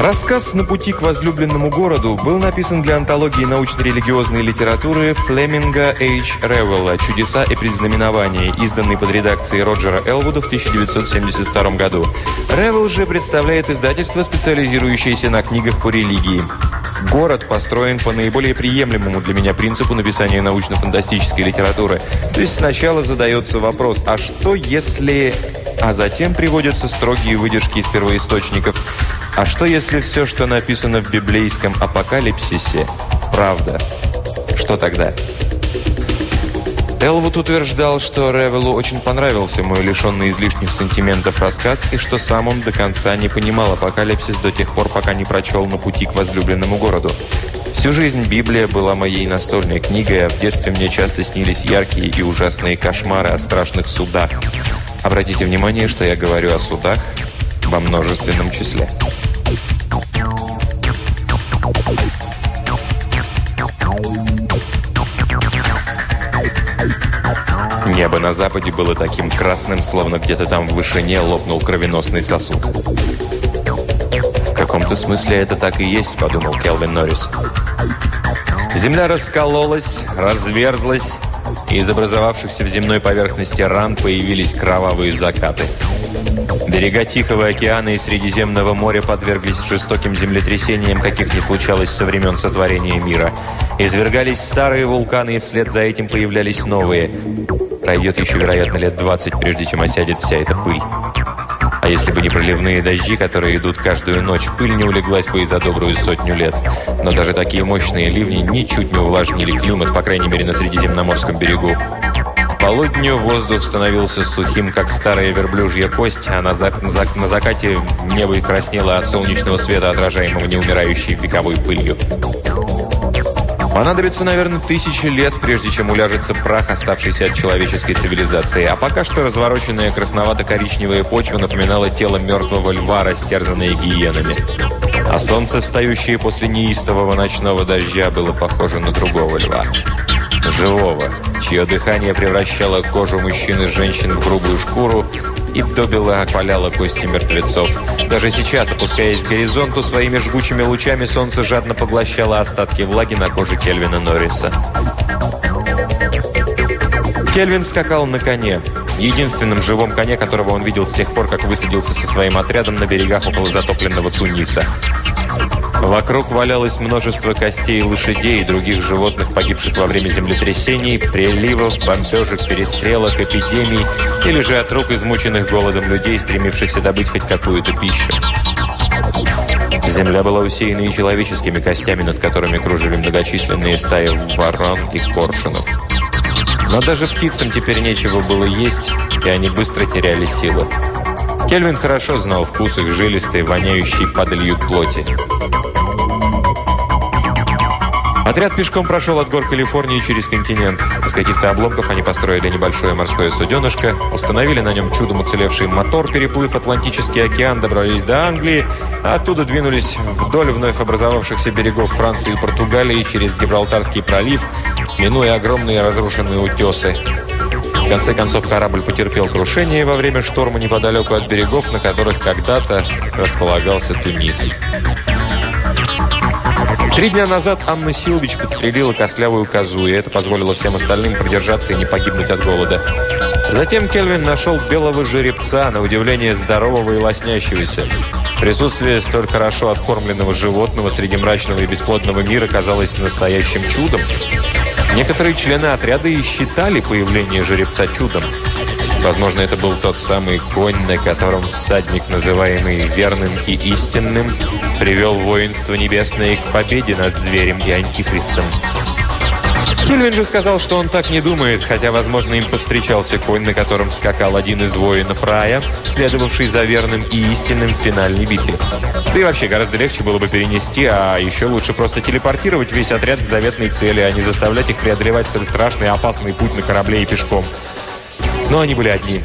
Рассказ «На пути к возлюбленному городу» был написан для антологии научно-религиозной литературы Флеминга H. Ревелла «Чудеса и предзнаменования», изданный под редакцией Роджера Элвуда в 1972 году. Ревелл же представляет издательство, специализирующееся на книгах по религии. Город построен по наиболее приемлемому для меня принципу написания научно-фантастической литературы. То есть сначала задается вопрос, а что если... А затем приводятся строгие выдержки из первоисточников. А что если все, что написано в библейском апокалипсисе, правда? Что тогда? Элвуд утверждал, что Ревелу очень понравился мой лишенный излишних сантиментов рассказ и что сам он до конца не понимал апокалипсис до тех пор, пока не прочел «На пути к возлюбленному городу». Всю жизнь Библия была моей настольной книгой, а в детстве мне часто снились яркие и ужасные кошмары о страшных судах. Обратите внимание, что я говорю о судах во множественном числе. Небо на западе было таким красным, словно где-то там в вышине лопнул кровеносный сосуд. «В каком-то смысле это так и есть», — подумал Келвин Норрис. Земля раскололась, разверзлась, из образовавшихся в земной поверхности ран появились кровавые закаты. Берега Тихого океана и Средиземного моря подверглись жестоким землетрясениям, каких не случалось со времен сотворения мира. Извергались старые вулканы, и вслед за этим появлялись новые. Пройдет еще, вероятно, лет 20, прежде чем осядет вся эта пыль. Если бы не проливные дожди, которые идут каждую ночь, пыль не улеглась бы и за добрую сотню лет. Но даже такие мощные ливни ничуть не увлажнили климат, по крайней мере, на Средиземноморском берегу. К полудню воздух становился сухим, как старая верблюжья кость, а на, зак на закате небо краснело от солнечного света, отражаемого неумирающей вековой пылью. Понадобится, наверное, тысячи лет, прежде чем уляжется прах, оставшийся от человеческой цивилизации. А пока что развороченная красновато-коричневая почва напоминала тело мертвого льва, растерзанное гиенами. А солнце, встающее после неистового ночного дождя, было похоже на другого льва. Живого, чье дыхание превращало кожу мужчин и женщин в грубую шкуру, и добила опаляла кости мертвецов. Даже сейчас, опускаясь к горизонту, своими жгучими лучами солнце жадно поглощало остатки влаги на коже Кельвина Норриса. Кельвин скакал на коне. Единственном живом коне, которого он видел с тех пор, как высадился со своим отрядом на берегах около затопленного Туниса. Вокруг валялось множество костей лошадей и других животных, погибших во время землетрясений, приливов, бомбежек, перестрелок, эпидемий или же от рук измученных голодом людей, стремившихся добыть хоть какую-то пищу. Земля была усеяна и человеческими костями, над которыми кружили многочисленные стаи ворон и коршунов. Но даже птицам теперь нечего было есть, и они быстро теряли силы. Кельвин хорошо знал вкус их жилистой, воняющей падалью плоти. Отряд пешком прошел от гор Калифорнии через континент. Из каких-то обломков они построили небольшое морское суденышко, установили на нем чудом уцелевший мотор, переплыв Атлантический океан, добрались до Англии, а оттуда двинулись вдоль вновь образовавшихся берегов Франции и Португалии через Гибралтарский пролив, минуя огромные разрушенные утесы. Конце концов, корабль потерпел крушение во время шторма неподалеку от берегов, на которых когда-то располагался Тунис. Три дня назад Анна Силович подстрелила костлявую козу, и это позволило всем остальным продержаться и не погибнуть от голода. Затем Кельвин нашел белого жеребца, на удивление здорового и лоснящегося. Присутствие столь хорошо откормленного животного среди мрачного и бесплодного мира казалось настоящим чудом. Некоторые члены отряда и считали появление жеребца чудом. Возможно, это был тот самый конь, на котором всадник, называемый верным и истинным, привел воинство небесное к победе над зверем и антихристом. Кельвин же сказал, что он так не думает, хотя, возможно, им повстречался конь, на котором скакал один из воинов рая, следовавший за верным и истинным в финальной битве. Да и вообще, гораздо легче было бы перенести, а еще лучше просто телепортировать весь отряд к заветной цели, а не заставлять их преодолевать столь страшный и опасный путь на корабле и пешком. Но они были одни,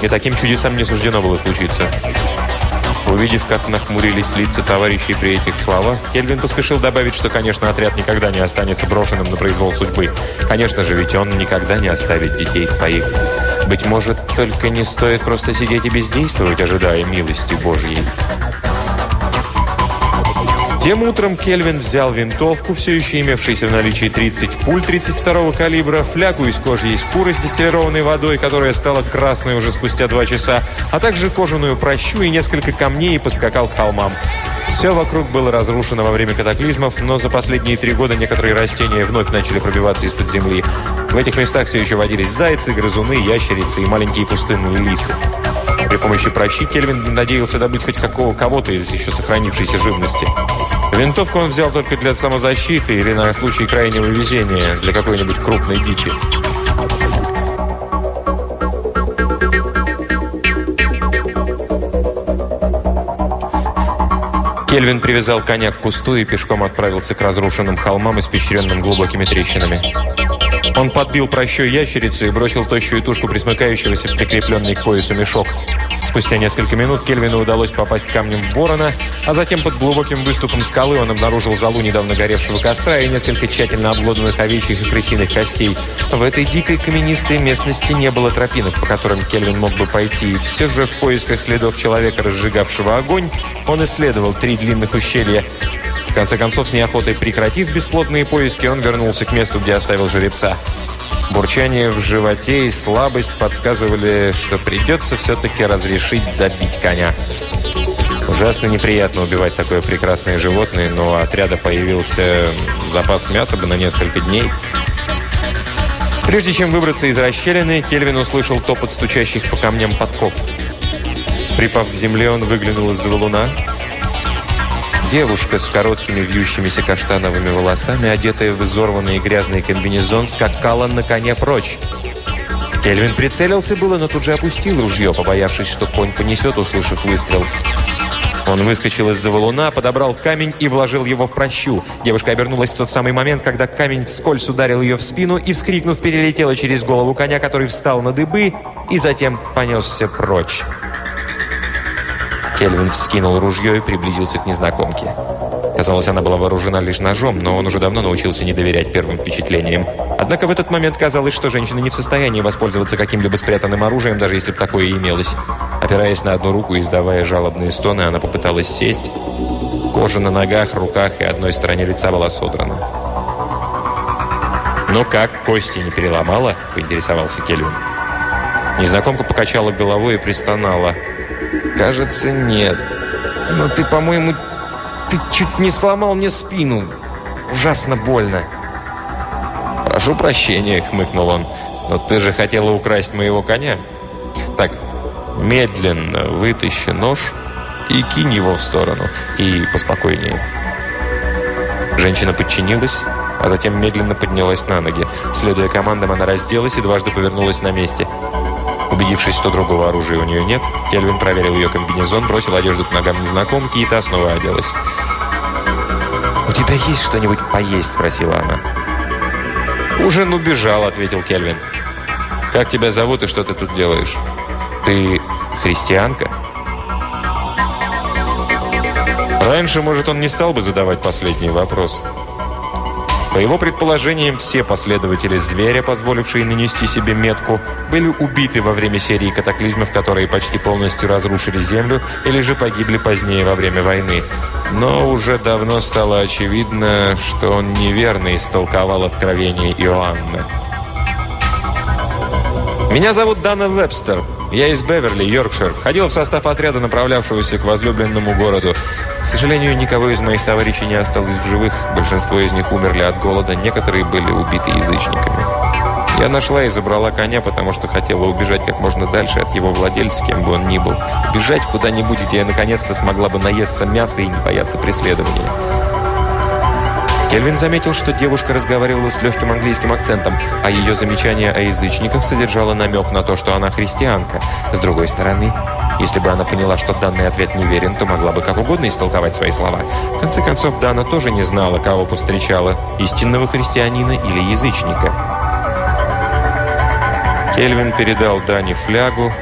и таким чудесам не суждено было случиться. Увидев, как нахмурились лица товарищей при этих словах, Кельвин поспешил добавить, что, конечно, отряд никогда не останется брошенным на произвол судьбы. Конечно же, ведь он никогда не оставит детей своих. Быть может, только не стоит просто сидеть и бездействовать, ожидая милости Божьей. Тем утром Кельвин взял винтовку, все еще имевшуюся в наличии 30 пуль 32-го калибра, флягу из кожи и шкуры с дистиллированной водой, которая стала красной уже спустя два часа, а также кожаную прощу и несколько камней и поскакал к холмам. Все вокруг было разрушено во время катаклизмов, но за последние три года некоторые растения вновь начали пробиваться из-под земли. В этих местах все еще водились зайцы, грызуны, ящерицы и маленькие пустынные лисы. При помощи прощи Кельвин надеялся добыть хоть какого кого-то из еще сохранившейся живности. Винтовку он взял только для самозащиты или на случай крайнего везения для какой-нибудь крупной дичи. Кельвин привязал коня к кусту и пешком отправился к разрушенным холмам, испещренным глубокими трещинами. Он подбил прощой ящерицу и бросил тощую тушку присмыкающегося в прикрепленный к поясу мешок. Спустя несколько минут Кельвину удалось попасть камнем в ворона, а затем под глубоким выступом скалы он обнаружил залу недавно горевшего костра и несколько тщательно обглоданных овечьих и крысиных костей. В этой дикой каменистой местности не было тропинок, по которым Кельвин мог бы пойти, и все же в поисках следов человека, разжигавшего огонь, он исследовал три длинных ущелья. Конце концов, с неохотой прекратив бесплотные поиски, он вернулся к месту, где оставил жеребца. Бурчание в животе и слабость подсказывали, что придется все-таки разрешить забить коня. Ужасно неприятно убивать такое прекрасное животное, но у отряда появился запас мяса бы на несколько дней. Прежде чем выбраться из расщелины, Кельвин услышал топот стучащих по камням подков. Припав к земле, он выглянул из-за валуна. Девушка с короткими вьющимися каштановыми волосами, одетая в изорванный и грязный комбинезон, скакала на коне прочь. Кельвин прицелился было, но тут же опустил ружье, побоявшись, что конь понесет, услышав выстрел. Он выскочил из-за валуна, подобрал камень и вложил его в прощу. Девушка обернулась в тот самый момент, когда камень вскользь ударил ее в спину и, вскрикнув, перелетела через голову коня, который встал на дыбы и затем понесся прочь. Кельвин вскинул ружье и приблизился к незнакомке. Казалось, она была вооружена лишь ножом, но он уже давно научился не доверять первым впечатлениям. Однако в этот момент казалось, что женщина не в состоянии воспользоваться каким-либо спрятанным оружием, даже если бы такое и имелось. Опираясь на одну руку и издавая жалобные стоны, она попыталась сесть. Кожа на ногах, руках и одной стороне лица была содрана. «Ну как, кости не переломала?» – поинтересовался Кельвин. Незнакомка покачала головой и пристонала – «Кажется, нет. Но ты, по-моему, ты чуть не сломал мне спину. Ужасно больно». «Прошу прощения», — хмыкнул он. «Но ты же хотела украсть моего коня». «Так, медленно вытащи нож и кинь его в сторону. И поспокойнее». Женщина подчинилась, а затем медленно поднялась на ноги. Следуя командам, она разделась и дважды повернулась на месте. Убедившись, что другого оружия у нее нет, Кельвин проверил ее комбинезон, бросил одежду к ногам незнакомки, и та снова оделась. «У тебя есть что-нибудь поесть?» – спросила она. «Ужин убежал», – ответил Кельвин. «Как тебя зовут и что ты тут делаешь? Ты христианка?» Раньше, может, он не стал бы задавать последний вопрос. По его предположениям, все последователи зверя, позволившие нанести себе метку, были убиты во время серии катаклизмов, которые почти полностью разрушили Землю, или же погибли позднее во время войны. Но уже давно стало очевидно, что он неверно истолковал откровение Иоанна. «Меня зовут Дана Вебстер», я из Беверли, Йоркшир. Входил в состав отряда, направлявшегося к возлюбленному городу. К сожалению, никого из моих товарищей не осталось в живых. Большинство из них умерли от голода, некоторые были убиты язычниками. Я нашла и забрала коня, потому что хотела убежать как можно дальше от его владельца, кем бы он ни был. Бежать куда-нибудь, где я наконец-то смогла бы наесться мяса и не бояться преследования. Кельвин заметил, что девушка разговаривала с легким английским акцентом, а ее замечание о язычниках содержало намек на то, что она христианка. С другой стороны, если бы она поняла, что данный ответ неверен, то могла бы как угодно истолковать свои слова. В конце концов, Дана тоже не знала, кого повстречала – истинного христианина или язычника. Кельвин передал Дане флягу,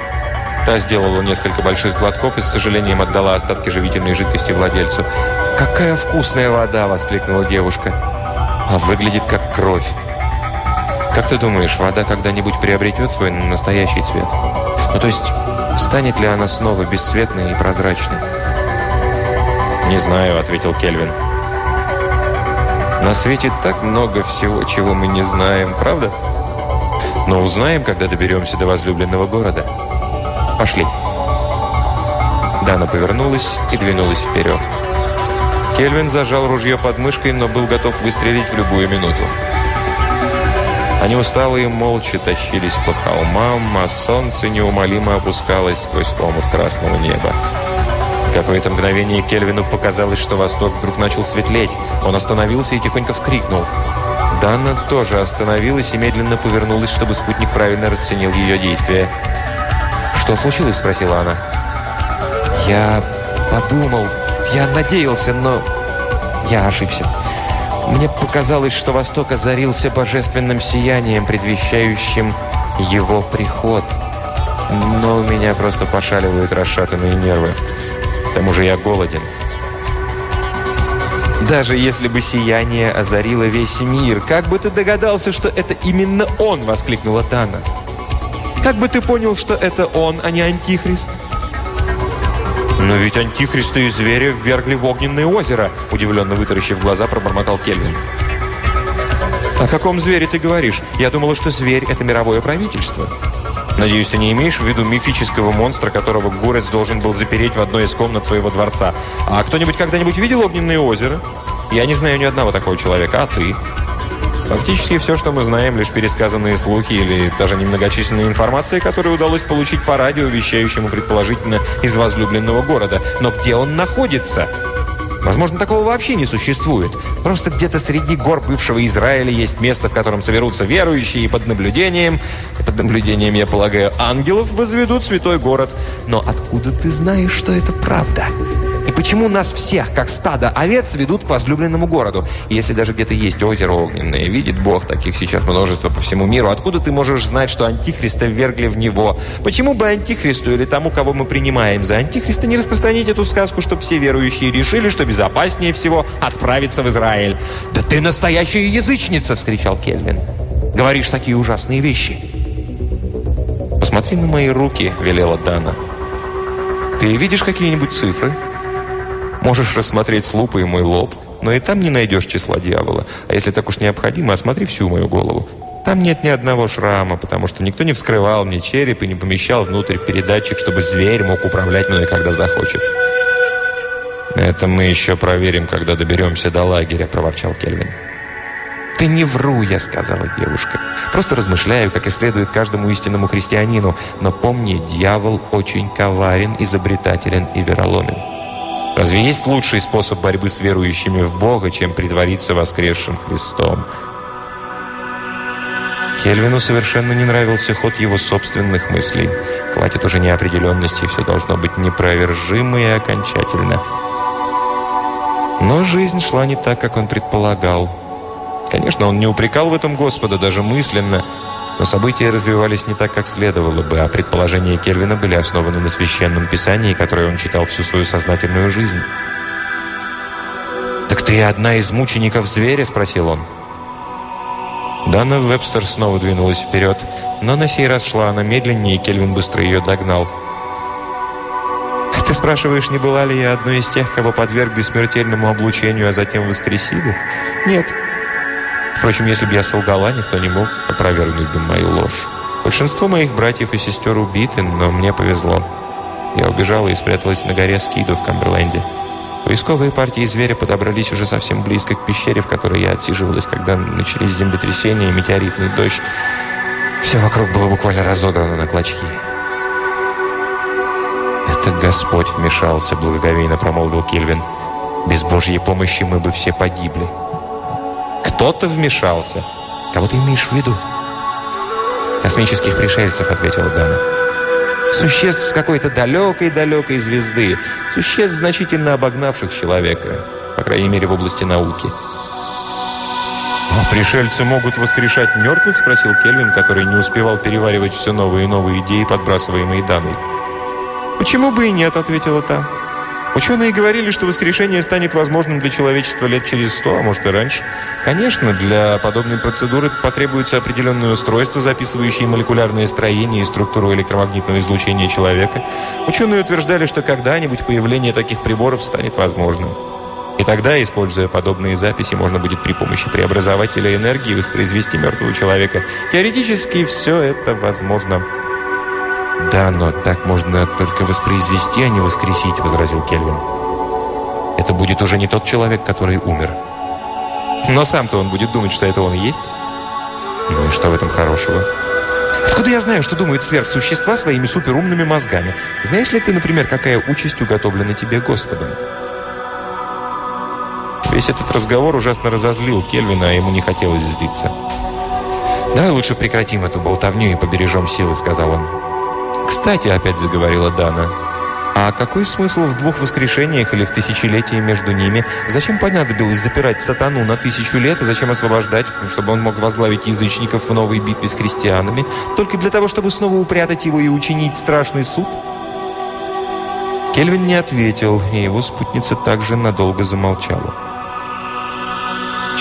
Та сделала несколько больших глотков и с сожалением отдала остатки живительной жидкости владельцу. «Какая вкусная вода!» – воскликнула девушка. «А выглядит как кровь!» «Как ты думаешь, вода когда-нибудь приобретет свой настоящий цвет? Ну, то есть, станет ли она снова бесцветной и прозрачной?» «Не знаю», – ответил Кельвин. На свете так много всего, чего мы не знаем, правда? Но узнаем, когда доберемся до возлюбленного города. Пошли. Дана повернулась и двинулась вперед. Кельвин зажал ружье под мышкой, но был готов выстрелить в любую минуту. Они усталые молча тащились по холмам, а солнце неумолимо опускалось сквозь омут красного неба. В какое-то мгновение Кельвину показалось, что восток вдруг начал светлеть. Он остановился и тихонько вскрикнул. Дана тоже остановилась и медленно повернулась, чтобы спутник правильно расценил ее действия. «Что случилось?» – спросила она. «Я подумал, я надеялся, но я ошибся. Мне показалось, что Восток озарился божественным сиянием, предвещающим его приход. Но у меня просто пошаливают расшатанные нервы. К тому же я голоден. Даже если бы сияние озарило весь мир, как бы ты догадался, что это именно он, воскликнула Тана. Как бы ты понял, что это он, а не Антихрист? «Но ведь Антихриста и зверя ввергли в огненное озеро», удивленно вытаращив глаза, пробормотал Кельвин. «О каком звере ты говоришь? Я думала, что зверь – это мировое правительство». «Надеюсь, ты не имеешь в виду мифического монстра, которого Гурец должен был запереть в одной из комнат своего дворца. А кто-нибудь когда-нибудь видел огненное озеро? Я не знаю ни одного такого человека, а ты?» Фактически все, что мы знаем, лишь пересказанные слухи или даже немногочисленная информация, которую удалось получить по радио, вещающему предположительно из возлюбленного города. Но где он находится? Возможно, такого вообще не существует. Просто где-то среди гор бывшего Израиля есть место, в котором соберутся верующие и под наблюдением, под наблюдением, я полагаю, ангелов возведут святой город. Но откуда ты знаешь, что это правда? И почему нас всех, как стадо овец, ведут к возлюбленному городу? Если даже где-то есть озеро огненное, видит Бог, таких сейчас множество по всему миру, откуда ты можешь знать, что Антихриста ввергли в него? Почему бы Антихристу или тому, кого мы принимаем за Антихриста, не распространить эту сказку, чтобы все верующие решили, что безопаснее всего отправиться в Израиль? «Да ты настоящая язычница!» – вскричал Кельвин. «Говоришь такие ужасные вещи!» «Посмотри на мои руки», – велела Дана. «Ты видишь какие-нибудь цифры?» Можешь рассмотреть с лупой мой лоб, но и там не найдешь числа дьявола. А если так уж необходимо, осмотри всю мою голову. Там нет ни одного шрама, потому что никто не вскрывал мне череп и не помещал внутрь передатчик, чтобы зверь мог управлять мной, когда захочет. «Это мы еще проверим, когда доберемся до лагеря», – проворчал Кельвин. «Ты не вру», – я сказала девушка. «Просто размышляю, как и следует каждому истинному христианину. Но помни, дьявол очень коварен, изобретателен и вероломен». Разве есть лучший способ борьбы с верующими в Бога, чем притвориться воскресшим Христом? Кельвину совершенно не нравился ход его собственных мыслей. Хватит уже неопределенности, все должно быть непровержимо и окончательно. Но жизнь шла не так, как он предполагал. Конечно, он не упрекал в этом Господа даже мысленно, но события развивались не так, как следовало бы, а предположения Кельвина были основаны на священном писании, которое он читал всю свою сознательную жизнь. «Так ты одна из мучеников зверя?» – спросил он. Дана Вебстер снова двинулась вперед, но на сей раз шла она медленнее, и Кельвин быстро ее догнал. «Ты спрашиваешь, не была ли я одной из тех, кого подвергли смертельному облучению, а затем воскресили?» «Нет». Впрочем, если бы я солгала, никто не мог опровергнуть бы мою ложь. Большинство моих братьев и сестер убиты, но мне повезло. Я убежала и спряталась на горе Скиду в Камберленде. Поисковые партии зверя подобрались уже совсем близко к пещере, в которой я отсиживалась, когда начались землетрясения и метеоритный дождь. Все вокруг было буквально разодрано на клочки. «Это Господь вмешался», — благоговейно промолвил Кельвин. «Без Божьей помощи мы бы все погибли». Кто-то вмешался. Кого ты имеешь в виду? Космических пришельцев, ответила дама. Существ с какой-то далекой-далекой звезды. Существ, значительно обогнавших человека. По крайней мере, в области науки. «А пришельцы могут воскрешать мертвых?» – спросил Кельвин, который не успевал переваривать все новые и новые идеи, подбрасываемые Даной. «Почему бы и нет?» – ответила та. Ученые говорили, что воскрешение станет возможным для человечества лет через сто, а может и раньше. Конечно, для подобной процедуры потребуется определенное устройство, записывающее молекулярное строение и структуру электромагнитного излучения человека. Ученые утверждали, что когда-нибудь появление таких приборов станет возможным. И тогда, используя подобные записи, можно будет при помощи преобразователя энергии воспроизвести мертвого человека. Теоретически все это возможно. «Да, но так можно только воспроизвести, а не воскресить», — возразил Кельвин. «Это будет уже не тот человек, который умер. Но сам-то он будет думать, что это он и есть. Ну и что в этом хорошего?» Откуда я знаю, что думают сверхсущества своими суперумными мозгами? Знаешь ли ты, например, какая участь уготовлена тебе Господом? Весь этот разговор ужасно разозлил Кельвина, а ему не хотелось злиться. «Давай лучше прекратим эту болтовню и побережем силы», — сказал он. «Кстати», — опять заговорила Дана, «а какой смысл в двух воскрешениях или в тысячелетии между ними? Зачем понадобилось запирать сатану на тысячу лет, и зачем освобождать, чтобы он мог возглавить язычников в новой битве с христианами? Только для того, чтобы снова упрятать его и учинить страшный суд?» Кельвин не ответил, и его спутница также надолго замолчала.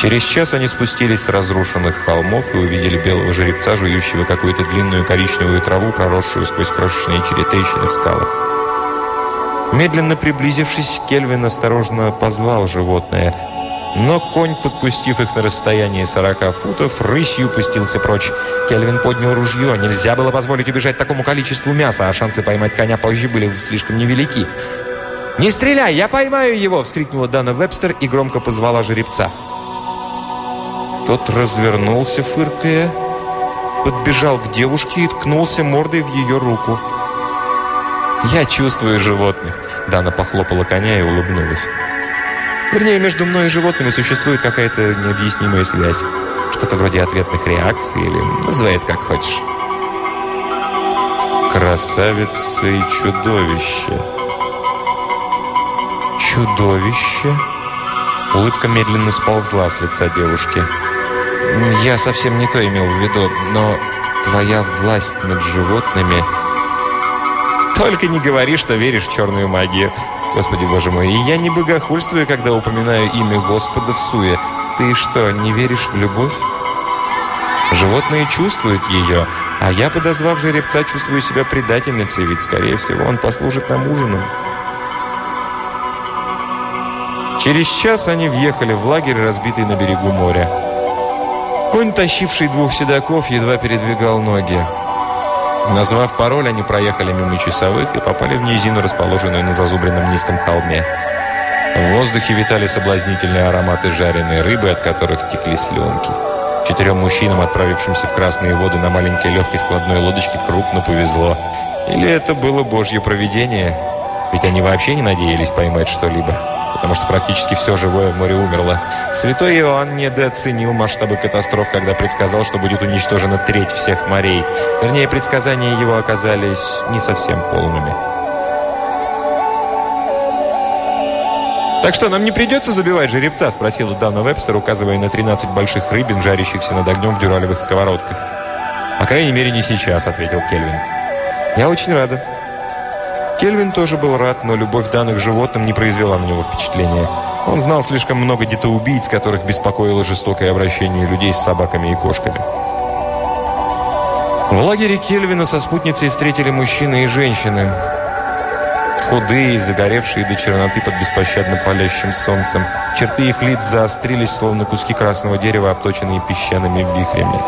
Через час они спустились с разрушенных холмов и увидели белого жеребца, жующего какую-то длинную коричневую траву, проросшую сквозь крошечные трещины в скалах. Медленно приблизившись, Кельвин осторожно позвал животное, но конь, подпустив их на расстояние 40 футов, рысью пустился прочь. Кельвин поднял ружье. Нельзя было позволить убежать такому количеству мяса, а шансы поймать коня позже были слишком невелики. «Не стреляй, я поймаю его!» – вскрикнула Дана Вебстер и громко позвала жеребца. Тот развернулся, фыркая, подбежал к девушке и ткнулся мордой в ее руку. «Я чувствую животных», — Дана похлопала коня и улыбнулась. Вернее, между мной и животными существует какая-то необъяснимая связь. Что-то вроде ответных реакций или называй это как хочешь. Красавица и чудовище. Чудовище? Улыбка медленно сползла с лица девушки. Я совсем не то имел в виду, но твоя власть над животными... Только не говори, что веришь в черную магию. Господи, боже мой, и я не богохульствую, когда упоминаю имя Господа в суе. Ты что, не веришь в любовь? Животные чувствуют ее, а я, подозвав жеребца, чувствую себя предательницей, ведь, скорее всего, он послужит нам ужином. Через час они въехали в лагерь, разбитый на берегу моря. Конь, тащивший двух седаков, едва передвигал ноги. Назвав пароль, они проехали мимо часовых и попали в низину, расположенную на зазубренном низком холме. В воздухе витали соблазнительные ароматы жареной рыбы, от которых текли слюнки. Четырем мужчинам, отправившимся в красные воды на маленькой легкой складной лодочке, крупно повезло. Или это было божье провидение? Ведь они вообще не надеялись поймать что-либо потому что практически все живое в море умерло. Святой Иоанн недооценил масштабы катастроф, когда предсказал, что будет уничтожена треть всех морей. Вернее, предсказания его оказались не совсем полными. «Так что, нам не придется забивать жеребца?» – спросила Дана Вебстер, указывая на 13 больших рыбин, жарящихся над огнем в дюралевых сковородках. «По крайней мере, не сейчас», – ответил Кельвин. «Я очень рада». Кельвин тоже был рад, но любовь данных животным не произвела на него впечатления. Он знал слишком много детоубийц, которых беспокоило жестокое обращение людей с собаками и кошками. В лагере Кельвина со спутницей встретили мужчины и женщины. Худые, загоревшие до черноты под беспощадно палящим солнцем. Черты их лиц заострились, словно куски красного дерева, обточенные песчаными вихрями.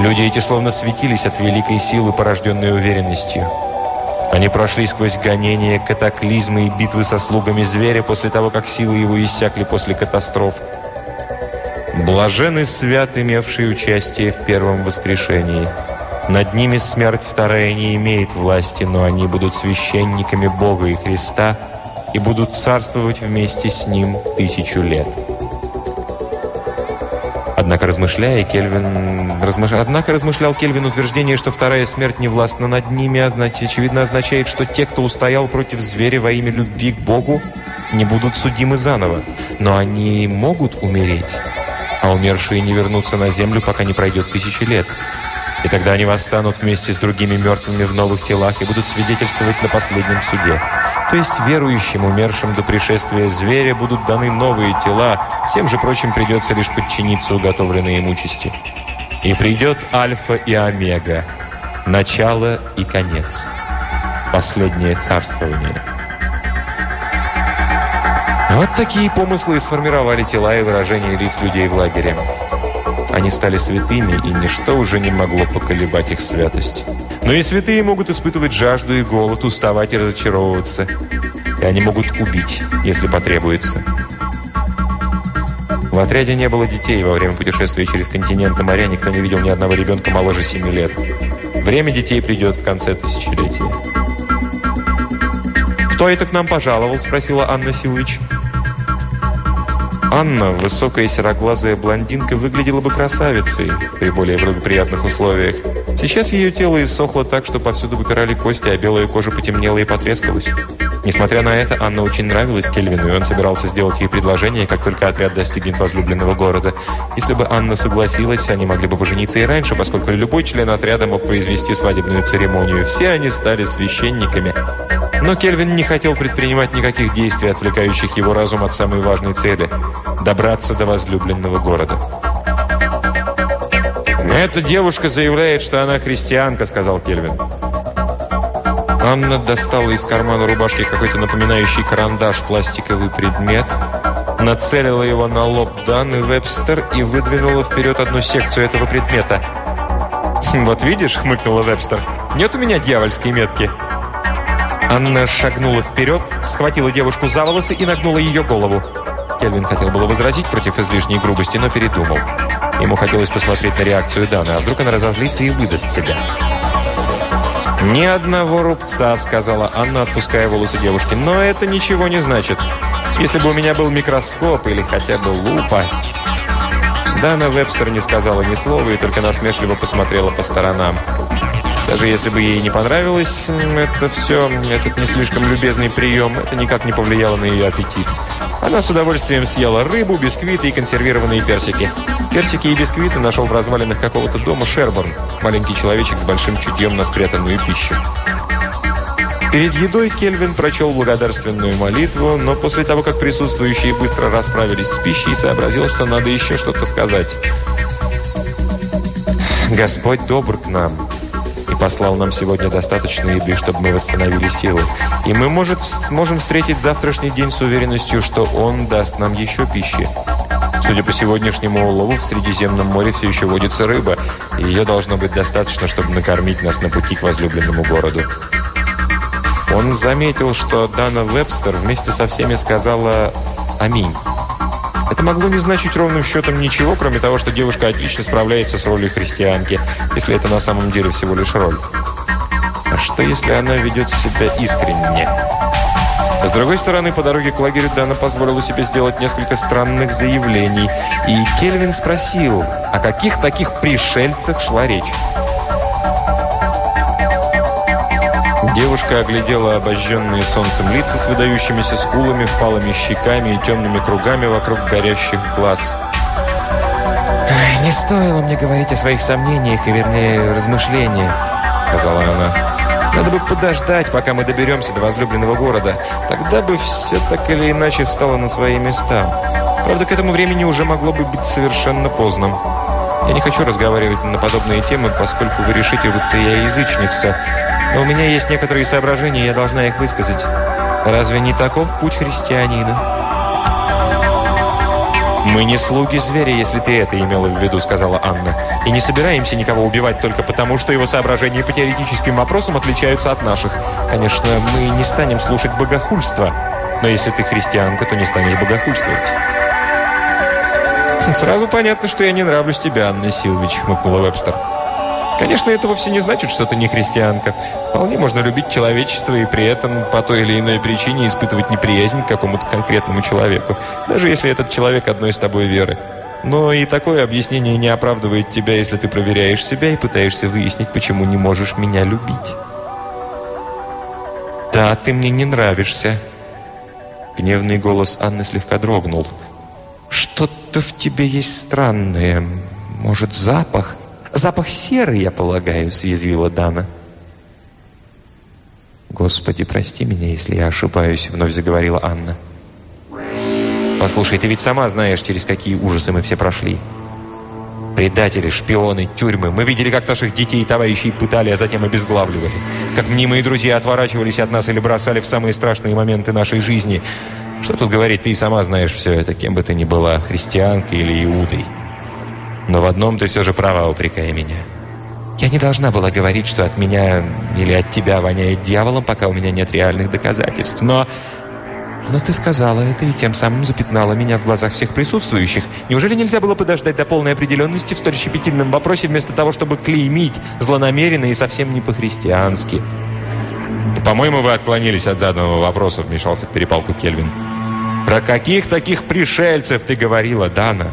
Люди эти словно светились от великой силы, порожденной уверенностью. Они прошли сквозь гонения, катаклизмы и битвы со слугами зверя после того, как силы его иссякли после катастроф. Блажены свят, имевшие участие в первом воскрешении. Над ними смерть вторая не имеет власти, но они будут священниками Бога и Христа и будут царствовать вместе с Ним тысячу лет. Однако, размышляя, Кельвин... Размыш... Однако размышлял Кельвин утверждение, что вторая смерть не властна над ними, очевидно означает, что те, кто устоял против зверя во имя любви к Богу, не будут судимы заново. Но они могут умереть, а умершие не вернутся на землю, пока не пройдет тысячи лет. И тогда они восстанут вместе с другими мертвыми в новых телах и будут свидетельствовать на последнем суде. То есть верующим, умершим до пришествия зверя, будут даны новые тела, всем же прочим придется лишь подчиниться уготовленной им участи. И придет Альфа и Омега, начало и конец, последнее царствование. Вот такие помыслы сформировали тела и выражения лиц людей в лагере. Они стали святыми, и ничто уже не могло поколебать их святость. Но и святые могут испытывать жажду и голод, уставать и разочаровываться. И они могут убить, если потребуется. В отряде не было детей. Во время путешествия через континент и моря никто не видел ни одного ребенка моложе 7 лет. Время детей придет в конце тысячелетия. «Кто это к нам пожаловал?» – спросила Анна Силыч. Анна, высокая сероглазая блондинка, выглядела бы красавицей при более благоприятных условиях. Сейчас ее тело иссохло так, что повсюду выпирали кости, а белая кожа потемнела и потрескалась. Несмотря на это, Анна очень нравилась Кельвину, и он собирался сделать ей предложение, как только отряд достигнет возлюбленного города. Если бы Анна согласилась, они могли бы пожениться и раньше, поскольку любой член отряда мог произвести свадебную церемонию. Все они стали священниками. Но Кельвин не хотел предпринимать никаких действий, отвлекающих его разум от самой важной цели – добраться до возлюбленного города. «Эта девушка заявляет, что она христианка», – сказал Кельвин. Анна достала из кармана рубашки какой-то напоминающий карандаш пластиковый предмет, нацелила его на лоб Даны Вебстер и выдвинула вперед одну секцию этого предмета. «Вот видишь», — хмыкнула Вебстер, — «нет у меня дьявольской метки». Анна шагнула вперед, схватила девушку за волосы и нагнула ее голову. Кельвин хотел было возразить против излишней грубости, но передумал. Ему хотелось посмотреть на реакцию Даны, а вдруг она разозлится и выдаст себя. «Ни одного рубца», — сказала Анна, отпуская волосы девушки. «Но это ничего не значит. Если бы у меня был микроскоп или хотя бы лупа...» Дана Вебстер не сказала ни слова и только насмешливо посмотрела по сторонам. Даже если бы ей не понравилось это все, этот не слишком любезный прием, это никак не повлияло на ее аппетит. Она с удовольствием съела рыбу, бисквиты и консервированные персики. Персики и бисквиты нашел в развалинах какого-то дома Шерборн. Маленький человечек с большим чутьем на спрятанную пищу. Перед едой Кельвин прочел благодарственную молитву, но после того, как присутствующие быстро расправились с пищей, сообразил, что надо еще что-то сказать. «Господь добр к нам послал нам сегодня достаточно еды, чтобы мы восстановили силы. И мы, может, сможем встретить завтрашний день с уверенностью, что Он даст нам еще пищи. Судя по сегодняшнему улову, в Средиземном море все еще водится рыба, и ее должно быть достаточно, чтобы накормить нас на пути к возлюбленному городу. Он заметил, что Дана Вебстер вместе со всеми сказала «Аминь». Это могло не значить ровным счетом ничего, кроме того, что девушка отлично справляется с ролью христианки, если это на самом деле всего лишь роль. А что, если она ведет себя искренне? С другой стороны, по дороге к лагерю Дана позволила себе сделать несколько странных заявлений. И Кельвин спросил, о каких таких пришельцах шла речь. Девушка оглядела обожженные солнцем лица с выдающимися скулами, впалыми щеками и темными кругами вокруг горящих глаз. «Не стоило мне говорить о своих сомнениях и, вернее, размышлениях», — сказала она. «Надо бы подождать, пока мы доберемся до возлюбленного города. Тогда бы все так или иначе встало на свои места. Правда, к этому времени уже могло бы быть совершенно поздно. Я не хочу разговаривать на подобные темы, поскольку вы решите, будто я язычница». Но у меня есть некоторые соображения, я должна их высказать. Разве не таков путь христианина? «Мы не слуги зверя, если ты это имела в виду», — сказала Анна. «И не собираемся никого убивать только потому, что его соображения по теоретическим вопросам отличаются от наших. Конечно, мы не станем слушать богохульства, но если ты христианка, то не станешь богохульствовать». «Сразу понятно, что я не нравлюсь тебе, Анна Силович», — хмыкнула Вебстер. Конечно, это вовсе не значит, что ты не христианка. Вполне можно любить человечество и при этом по той или иной причине испытывать неприязнь к какому-то конкретному человеку, даже если этот человек одной с тобой веры. Но и такое объяснение не оправдывает тебя, если ты проверяешь себя и пытаешься выяснить, почему не можешь меня любить. «Да, ты мне не нравишься». Гневный голос Анны слегка дрогнул. «Что-то в тебе есть странное. Может, запах?» «Запах серы, я полагаю», — съязвила Дана. «Господи, прости меня, если я ошибаюсь», — вновь заговорила Анна. «Послушай, ты ведь сама знаешь, через какие ужасы мы все прошли. Предатели, шпионы, тюрьмы. Мы видели, как наших детей и товарищей пытали, а затем обезглавливали. Как мнимые друзья отворачивались от нас или бросали в самые страшные моменты нашей жизни. Что тут говорить, ты и сама знаешь все это, кем бы ты ни была, христианкой или иудой. Но в одном ты все же права, упрекая меня. Я не должна была говорить, что от меня или от тебя воняет дьяволом, пока у меня нет реальных доказательств. Но но ты сказала это и тем самым запятнала меня в глазах всех присутствующих. Неужели нельзя было подождать до полной определенности в столь щепетильном вопросе, вместо того, чтобы клеймить злонамеренно и совсем не по-христиански? «По-моему, вы отклонились от заданного вопроса», — вмешался в перепалку Кельвин. «Про каких таких пришельцев ты говорила, Дана?»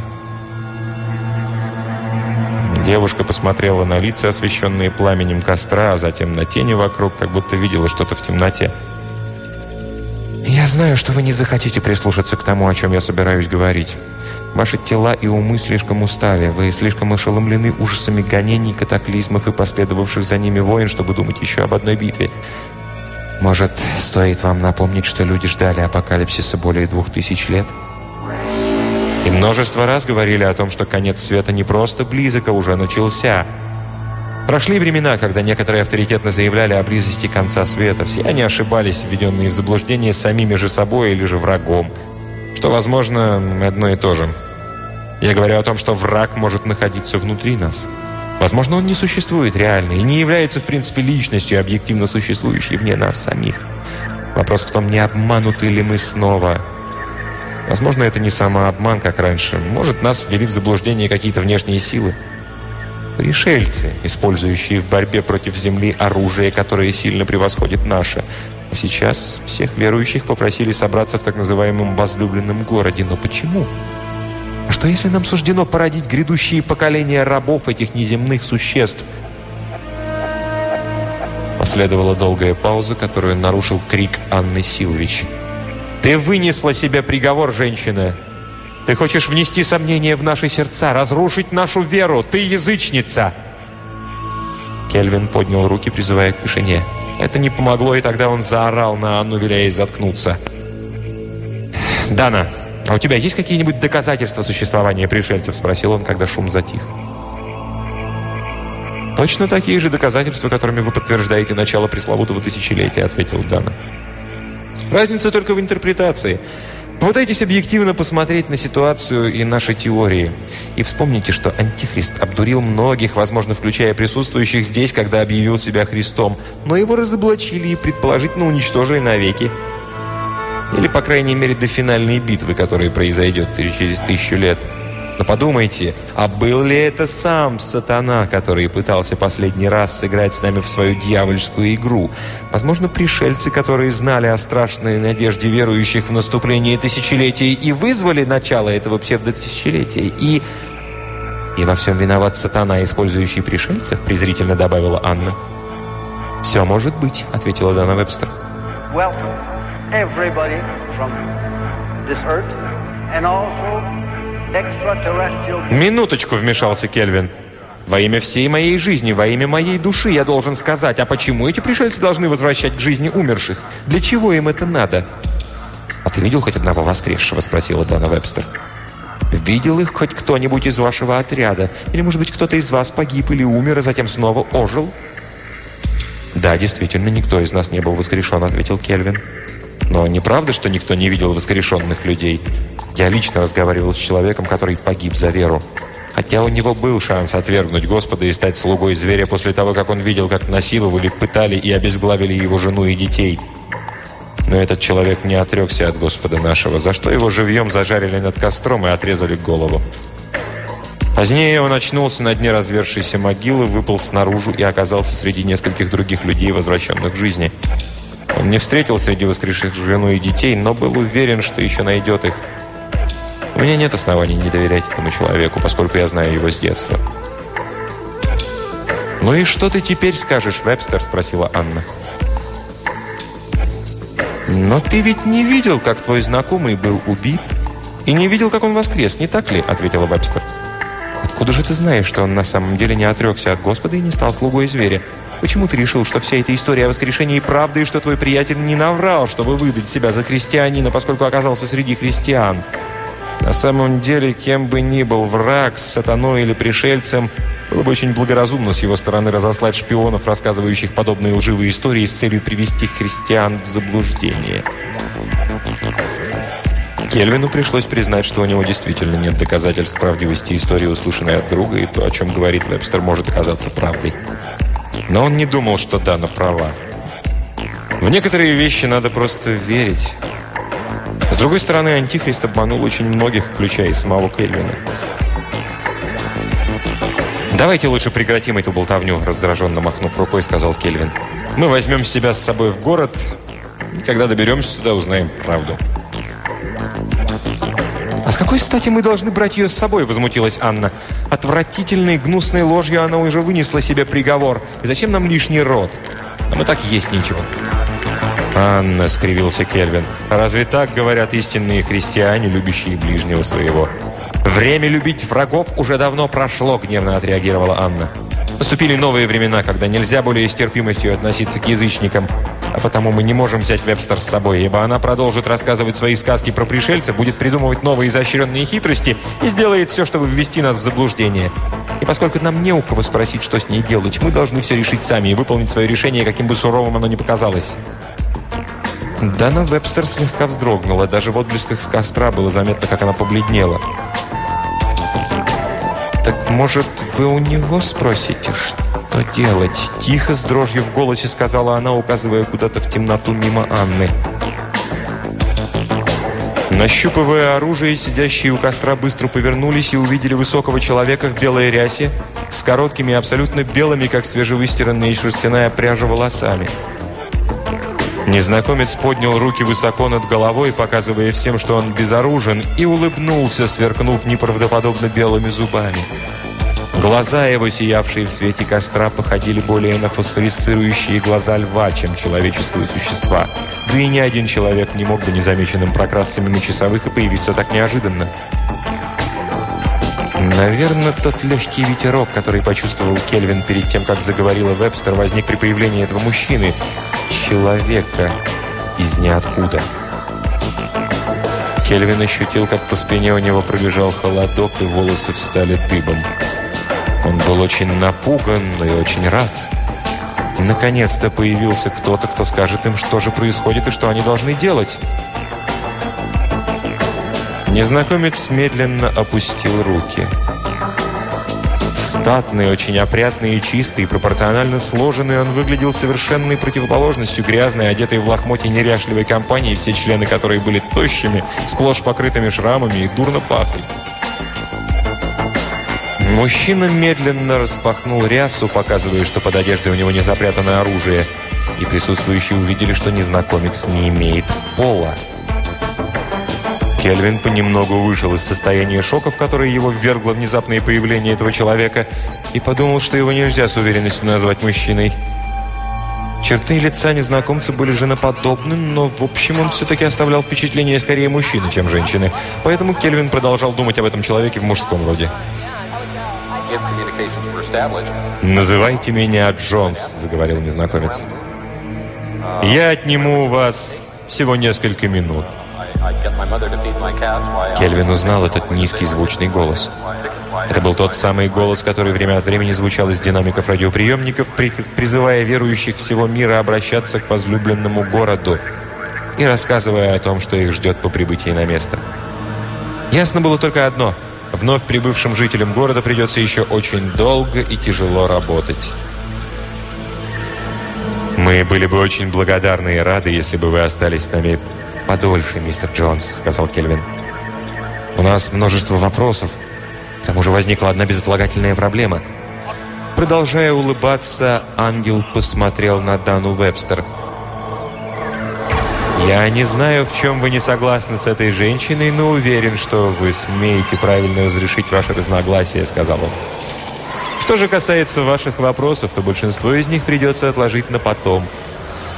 Девушка посмотрела на лица, освещенные пламенем костра, а затем на тени вокруг, как будто видела что-то в темноте. «Я знаю, что вы не захотите прислушаться к тому, о чем я собираюсь говорить. Ваши тела и умы слишком устали, вы слишком ошеломлены ужасами гонений, катаклизмов и последовавших за ними войн, чтобы думать еще об одной битве. Может, стоит вам напомнить, что люди ждали апокалипсиса более двух тысяч лет?» И множество раз говорили о том, что конец света не просто близок, а уже начался – Прошли времена, когда некоторые авторитетно заявляли о близости конца света. Все они ошибались, введенные в заблуждение самими же собой или же врагом. Что, возможно, одно и то же. Я говорю о том, что враг может находиться внутри нас. Возможно, он не существует реально и не является, в принципе, личностью, объективно существующей вне нас самих. Вопрос в том, не обмануты ли мы снова. Возможно, это не самообман, как раньше. Может, нас ввели в заблуждение какие-то внешние силы. Пришельцы, использующие в борьбе против Земли оружие, которое сильно превосходит наше. А сейчас всех верующих попросили собраться в так называемом возлюбленном городе. Но почему? А что если нам суждено породить грядущие поколения рабов этих неземных существ? Последовала долгая пауза, которую нарушил крик Анны Силович. «Ты вынесла себе приговор, женщина!» Ты хочешь внести сомнения в наши сердца, разрушить нашу веру. Ты язычница!» Кельвин поднял руки, призывая к тишине. Это не помогло, и тогда он заорал на Анну, веля ей заткнуться. «Дана, а у тебя есть какие-нибудь доказательства существования пришельцев?» спросил он, когда шум затих. «Точно такие же доказательства, которыми вы подтверждаете начало пресловутого тысячелетия», ответил Дана. «Разница только в интерпретации». Попытайтесь объективно посмотреть на ситуацию и наши теории. И вспомните, что Антихрист обдурил многих, возможно, включая присутствующих здесь, когда объявил себя Христом. Но его разоблачили и предположительно уничтожили навеки. Или, по крайней мере, до финальной битвы, которая произойдет через тысячу лет. Но подумайте, а был ли это сам сатана, который пытался последний раз сыграть с нами в свою дьявольскую игру? Возможно, пришельцы, которые знали о страшной надежде верующих в наступление тысячелетий и вызвали начало этого псевдотысячелетия. И... «И во всем виноват сатана, использующий пришельцев», презрительно добавила Анна. «Все может быть», — ответила Дана Вебстер. Well, everybody from this earth and also «Минуточку», — вмешался Кельвин. «Во имя всей моей жизни, во имя моей души я должен сказать, а почему эти пришельцы должны возвращать к жизни умерших? Для чего им это надо?» «А ты видел хоть одного воскресшего?» — спросила Дана Вебстер. «Видел их хоть кто-нибудь из вашего отряда? Или, может быть, кто-то из вас погиб или умер, а затем снова ожил?» «Да, действительно, никто из нас не был воскрешен», — ответил Кельвин. «Но не правда, что никто не видел воскрешенных людей? Я лично разговаривал с человеком, который погиб за веру. Хотя у него был шанс отвергнуть Господа и стать слугой зверя после того, как он видел, как насиловали, пытали и обезглавили его жену и детей. Но этот человек не отрекся от Господа нашего, за что его живьем зажарили над костром и отрезали голову. Позднее он очнулся на дне развершейся могилы, выпал снаружи и оказался среди нескольких других людей, возвращенных к жизни. Он не встретил среди воскресших жену и детей, но был уверен, что еще найдет их – у меня нет оснований не доверять этому человеку, поскольку я знаю его с детства. «Ну и что ты теперь скажешь, Вебстер?» – спросила Анна. «Но ты ведь не видел, как твой знакомый был убит, и не видел, как он воскрес, не так ли?» – ответила Вебстер. «Откуда же ты знаешь, что он на самом деле не отрекся от Господа и не стал слугой зверя? Почему ты решил, что вся эта история о воскрешении правда, и что твой приятель не наврал, чтобы выдать себя за христианина, поскольку оказался среди христиан?» На самом деле, кем бы ни был враг, сатаной или пришельцем, было бы очень благоразумно с его стороны разослать шпионов, рассказывающих подобные лживые истории с целью привести христиан в заблуждение. Кельвину пришлось признать, что у него действительно нет доказательств правдивости истории, услышанной от друга, и то, о чем говорит Вебстер, может оказаться правдой. Но он не думал, что Дана права. В некоторые вещи надо просто верить. Другой стороны, Антихрист обманул очень многих, включая и самого Кельвина. «Давайте лучше прекратим эту болтовню», – раздраженно махнув рукой, сказал Кельвин. «Мы возьмем себя с собой в город, и когда доберемся туда, узнаем правду». «А с какой стати мы должны брать ее с собой?» – возмутилась Анна. «Отвратительной, гнусной ложью она уже вынесла себе приговор. И зачем нам лишний род? А мы так есть нечего». «Анна», – скривился Кельвин, – «разве так говорят истинные христиане, любящие ближнего своего?» «Время любить врагов уже давно прошло», – гневно отреагировала Анна. «Наступили новые времена, когда нельзя более с терпимостью относиться к язычникам, а потому мы не можем взять Вебстер с собой, ибо она продолжит рассказывать свои сказки про пришельца, будет придумывать новые изощренные хитрости и сделает все, чтобы ввести нас в заблуждение. И поскольку нам не у кого спросить, что с ней делать, мы должны все решить сами и выполнить свое решение, каким бы суровым оно ни показалось». Дана Вебстер слегка вздрогнула. Даже в отблесках с костра было заметно, как она побледнела. «Так, может, вы у него спросите, что делать?» Тихо, с дрожью в голосе сказала она, указывая куда-то в темноту мимо Анны. Нащупывая оружие, сидящие у костра быстро повернулись и увидели высокого человека в белой рясе с короткими, абсолютно белыми, как свежевыстиранная шерстяная пряжа, волосами. Незнакомец поднял руки высоко над головой, показывая всем, что он безоружен, и улыбнулся, сверкнув неправдоподобно белыми зубами. Глаза его, сиявшие в свете костра, походили более на фосфорисцирующие глаза льва, чем человеческого существа. Да и ни один человек не мог бы незамеченным прокрасться мимо часовых и появиться так неожиданно. Наверное, тот легкий ветерок, который почувствовал Кельвин перед тем, как заговорила Вебстер, возник при появлении этого мужчины – человека из ниоткуда. Кельвин ощутил, как по спине у него пробежал холодок, и волосы встали дыбом. Он был очень напуган, но и очень рад. Наконец-то появился кто-то, кто скажет им, что же происходит и что они должны делать. Незнакомец медленно опустил руки. Статный, очень опрятный и чистый, пропорционально сложенный, он выглядел совершенной противоположностью грязной, одетой в лохмотье неряшливой компании, все члены которой были тощими, сплошь покрытыми шрамами и дурно пахли. Мужчина медленно распахнул рясу, показывая, что под одеждой у него не запрятано оружие, и присутствующие увидели, что незнакомец не имеет пола. Кельвин понемногу вышел из состояния шока, в которое его ввергло внезапное появление этого человека, и подумал, что его нельзя с уверенностью назвать мужчиной. Черты лица незнакомца были женоподобны, но в общем он все-таки оставлял впечатление скорее мужчины, чем женщины. Поэтому Кельвин продолжал думать об этом человеке в мужском роде. «Называйте меня Джонс», — заговорил незнакомец. «Я отниму у вас всего несколько минут». Кельвин узнал этот низкий звучный голос. Это был тот самый голос, который время от времени звучал из динамиков радиоприемников, призывая верующих всего мира обращаться к возлюбленному городу и рассказывая о том, что их ждет по прибытии на место. Ясно было только одно. Вновь прибывшим жителям города придется еще очень долго и тяжело работать. Мы были бы очень благодарны и рады, если бы вы остались с нами подольше, мистер Джонс», — сказал Кельвин. «У нас множество вопросов. К тому же возникла одна безотлагательная проблема». Продолжая улыбаться, ангел посмотрел на Дану Вебстер. «Я не знаю, в чем вы не согласны с этой женщиной, но уверен, что вы смеете правильно разрешить ваши разногласия», — сказал он. «Что же касается ваших вопросов, то большинство из них придется отложить на потом».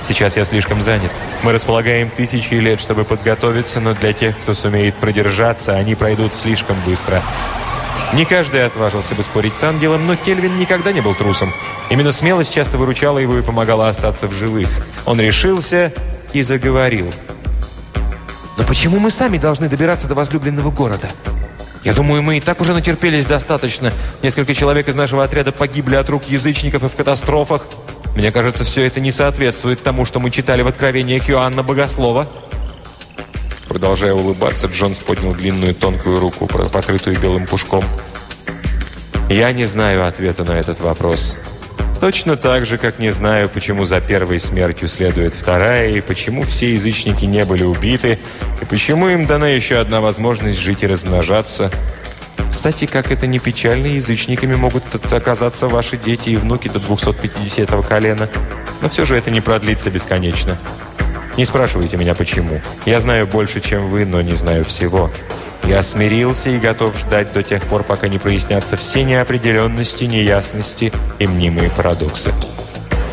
Сейчас я слишком занят. Мы располагаем тысячи лет, чтобы подготовиться, но для тех, кто сумеет продержаться, они пройдут слишком быстро. Не каждый отважился бы спорить с ангелом, но Кельвин никогда не был трусом. Именно смелость часто выручала его и помогала остаться в живых. Он решился и заговорил. «Но почему мы сами должны добираться до возлюбленного города?» Я думаю, мы и так уже натерпелись достаточно. Несколько человек из нашего отряда погибли от рук язычников и в катастрофах. Мне кажется, все это не соответствует тому, что мы читали в Откровениях Иоанна Богослова. Продолжая улыбаться, Джонс поднял длинную тонкую руку, покрытую белым пушком. «Я не знаю ответа на этот вопрос. Точно так же, как не знаю, почему за первой смертью следует вторая, и почему все язычники не были убиты, и почему им дана еще одна возможность жить и размножаться. Кстати, как это не печально, язычниками могут оказаться ваши дети и внуки до 250-го колена. Но все же это не продлится бесконечно. Не спрашивайте меня, почему. Я знаю больше, чем вы, но не знаю всего. Я смирился и готов ждать до тех пор, пока не прояснятся все неопределенности, неясности и мнимые парадоксы.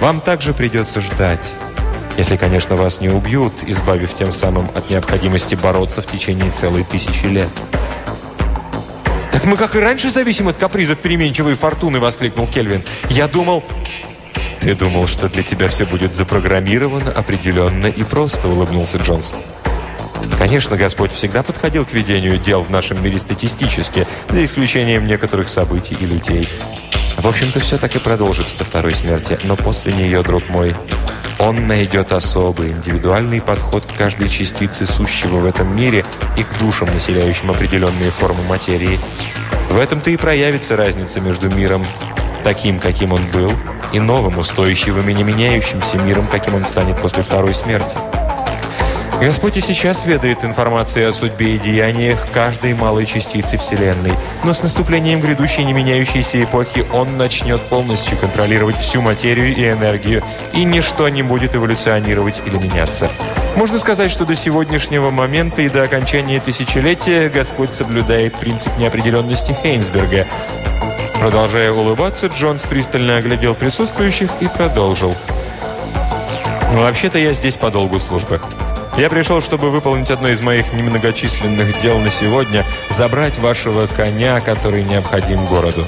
Вам также придется ждать, если, конечно, вас не убьют, избавив тем самым от необходимости бороться в течение целой тысячи лет. «Так мы, как и раньше, зависим от капризов переменчивой фортуны!» — воскликнул Кельвин. «Я думал...» «Ты думал, что для тебя все будет запрограммировано, определенно и просто», — улыбнулся Джонс. Конечно, Господь всегда подходил к ведению дел в нашем мире статистически, за исключением некоторых событий и людей. В общем-то, все так и продолжится до второй смерти, но после нее, друг мой, он найдет особый, индивидуальный подход к каждой частице сущего в этом мире и к душам, населяющим определенные формы материи. В этом-то и проявится разница между миром таким, каким он был, и новым, устойчивым и не меняющимся миром, каким он станет после второй смерти. Господь и сейчас ведает информацией о судьбе и деяниях каждой малой частицы Вселенной. Но с наступлением грядущей не меняющейся эпохи Он начнет полностью контролировать всю материю и энергию, и ничто не будет эволюционировать или меняться. Можно сказать, что до сегодняшнего момента и до окончания тысячелетия Господь соблюдает принцип неопределенности Хейнсберга. Продолжая улыбаться, Джонс пристально оглядел присутствующих и продолжил. «Ну, вообще-то я здесь по долгу службы». Я пришел, чтобы выполнить одно из моих немногочисленных дел на сегодня – забрать вашего коня, который необходим городу».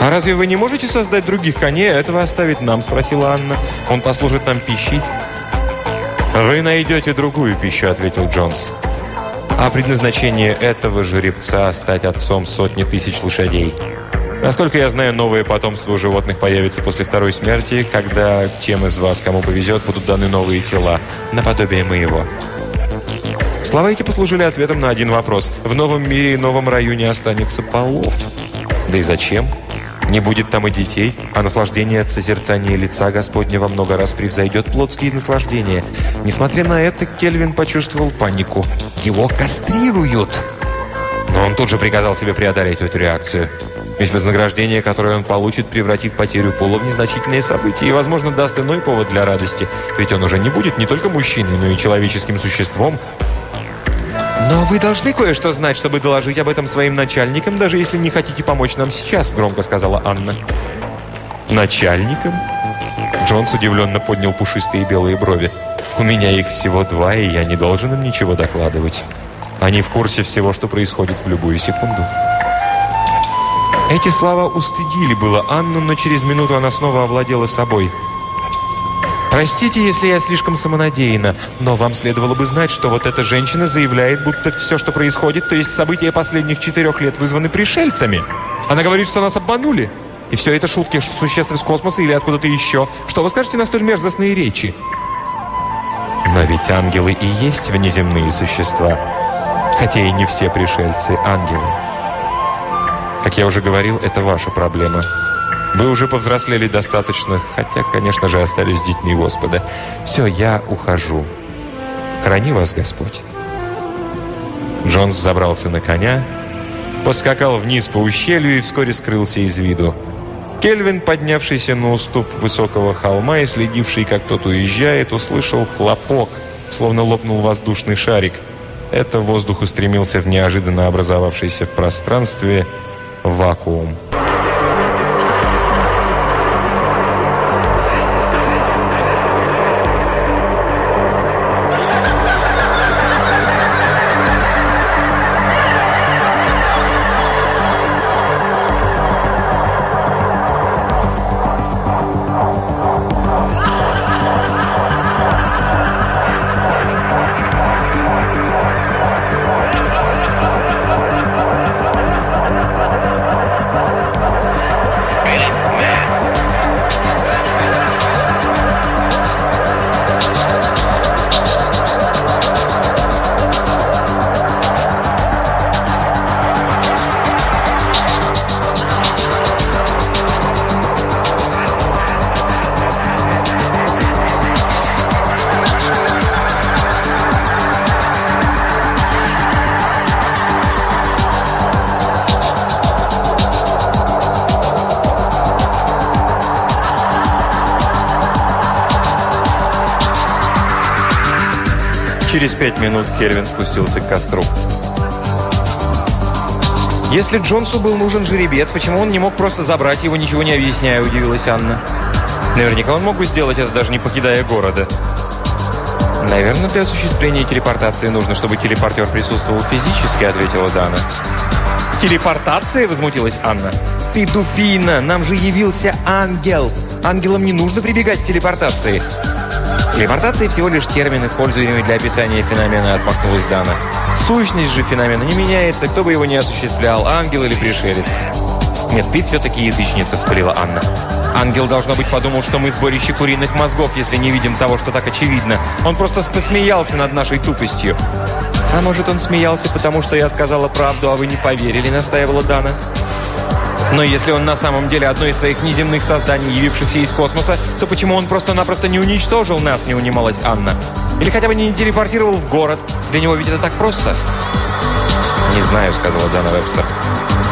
«А разве вы не можете создать других коней, а этого оставить нам?» – спросила Анна. «Он послужит нам пищей». «Вы найдете другую пищу», – ответил Джонс. «А предназначение этого жеребца – стать отцом сотни тысяч лошадей». Насколько я знаю, новое потомство у животных появится после второй смерти, когда тем из вас, кому повезет, будут даны новые тела, наподобие моего. Слова эти послужили ответом на один вопрос. В новом мире и новом районе останется полов. Да и зачем? Не будет там и детей, а наслаждение от созерцания лица Господня во много раз превзойдет плотские наслаждения. Несмотря на это, Кельвин почувствовал панику. Его кастрируют! Но он тут же приказал себе преодолеть эту реакцию. Ведь вознаграждение, которое он получит, превратит потерю пола в незначительные события и, возможно, даст иной повод для радости. Ведь он уже не будет не только мужчиной, но и человеческим существом. «Но вы должны кое-что знать, чтобы доложить об этом своим начальникам, даже если не хотите помочь нам сейчас», — громко сказала Анна. «Начальникам?» Джонс удивленно поднял пушистые белые брови. «У меня их всего два, и я не должен им ничего докладывать. Они в курсе всего, что происходит в любую секунду». Эти слова устыдили было Анну, но через минуту она снова овладела собой. «Простите, если я слишком самонадеянна, но вам следовало бы знать, что вот эта женщина заявляет, будто все, что происходит, то есть события последних четырех лет, вызваны пришельцами. Она говорит, что нас обманули. И все это шутки существ из космоса или откуда-то еще. Что вы скажете на столь мерзостные речи?» «Но ведь ангелы и есть внеземные существа, хотя и не все пришельцы ангелы». Как я уже говорил, это ваша проблема. Вы уже повзрослели достаточно, хотя, конечно же, остались детьми Господа. Все, я ухожу. Храни вас Господь. Джонс взобрался на коня, поскакал вниз по ущелью и вскоре скрылся из виду. Кельвин, поднявшийся на уступ высокого холма и следивший, как тот уезжает, услышал хлопок, словно лопнул воздушный шарик. Это воздух устремился в неожиданно образовавшееся в пространстве вакуум. Пять минут Кельвин спустился к костру. «Если Джонсу был нужен жеребец, почему он не мог просто забрать его, ничего не объясняя?» – удивилась Анна. «Наверняка он мог бы сделать это, даже не покидая города». «Наверное, для осуществления телепортации нужно, чтобы телепортер присутствовал физически», – ответила Дана. «Телепортация?» – возмутилась Анна. «Ты дубина! Нам же явился ангел! Ангелам не нужно прибегать к телепортации!» «Телепортация всего лишь термин, используемый для описания феномена», – отмахнулась Дана. «Сущность же феномена не меняется, кто бы его ни осуществлял, ангел или пришелец». «Нет, ты все-таки язычница», – вспылила Анна. Ангел, должно быть, подумал, что мы сборище куриных мозгов, если не видим того, что так очевидно. Он просто посмеялся над нашей тупостью. А может, он смеялся, потому что я сказала правду, а вы не поверили, настаивала Дана. Но если он на самом деле одно из твоих неземных созданий, явившихся из космоса, то почему он просто-напросто не уничтожил нас, не унималась Анна? Или хотя бы не телепортировал в город? Для него ведь это так просто. «Не знаю», — сказала Дана Вебстер.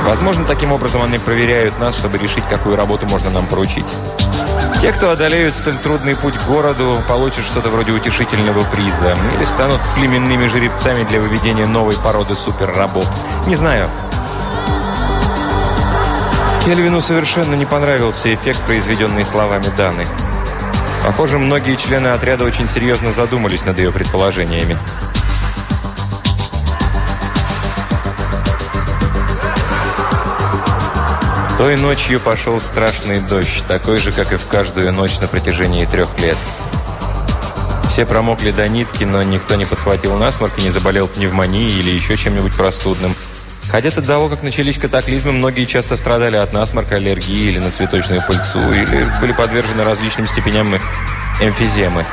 Возможно, таким образом они проверяют нас, чтобы решить, какую работу можно нам поручить. Те, кто одолеют столь трудный путь к городу, получат что-то вроде утешительного приза или станут племенными жеребцами для выведения новой породы суперрабов. Не знаю. Кельвину совершенно не понравился эффект, произведенный словами Даны. Похоже, многие члены отряда очень серьезно задумались над ее предположениями. Той ночью пошел страшный дождь, такой же, как и в каждую ночь на протяжении трех лет. Все промокли до нитки, но никто не подхватил насморк и не заболел пневмонией или еще чем-нибудь простудным. Хотя до того, как начались катаклизмы, многие часто страдали от насморка, аллергии или на цветочную пыльцу, или были подвержены различным степеням эмфиземы.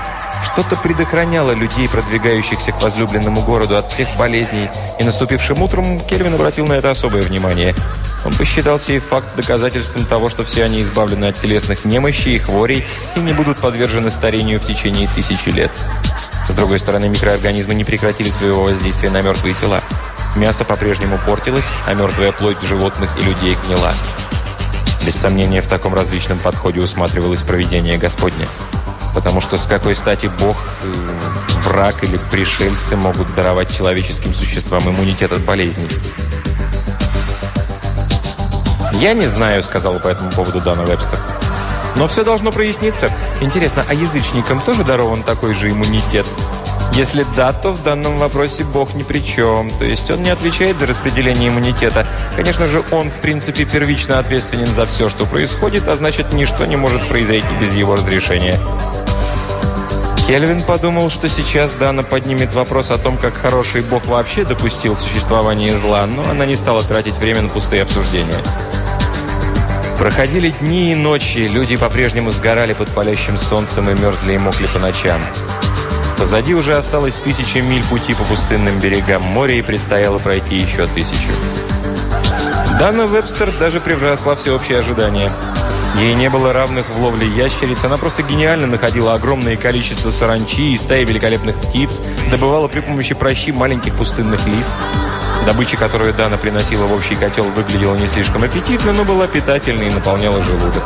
Что-то предохраняло людей, продвигающихся к возлюбленному городу от всех болезней, и наступившим утром Кельвин обратил на это особое внимание – он посчитал сей факт доказательством того, что все они избавлены от телесных немощей и хворей и не будут подвержены старению в течение тысячи лет. С другой стороны, микроорганизмы не прекратили своего воздействия на мертвые тела. Мясо по-прежнему портилось, а мертвая плоть животных и людей гнила. Без сомнения, в таком различном подходе усматривалось проведение Господне. Потому что с какой стати Бог, враг или пришельцы могут даровать человеческим существам иммунитет от болезней? «Я не знаю», — сказала по этому поводу Дана Вебстер. «Но все должно проясниться. Интересно, а язычникам тоже дарован такой же иммунитет?» Если да, то в данном вопросе Бог ни при чем. То есть он не отвечает за распределение иммунитета. Конечно же, он, в принципе, первично ответственен за все, что происходит, а значит, ничто не может произойти без его разрешения. Кельвин подумал, что сейчас Дана поднимет вопрос о том, как хороший Бог вообще допустил существование зла, но она не стала тратить время на пустые обсуждения. Проходили дни и ночи, люди по-прежнему сгорали под палящим солнцем и мерзли и мокли по ночам. Позади уже осталось тысячи миль пути по пустынным берегам моря и предстояло пройти еще тысячу. Дана Вебстер даже превзошла всеобщее ожидание. Ей не было равных в ловле ящериц, она просто гениально находила огромное количество саранчи и стаи великолепных птиц, добывала при помощи пращи маленьких пустынных лис. Добыча, которую Дана приносила в общий котел, выглядела не слишком аппетитно, но была питательной и наполняла желудок.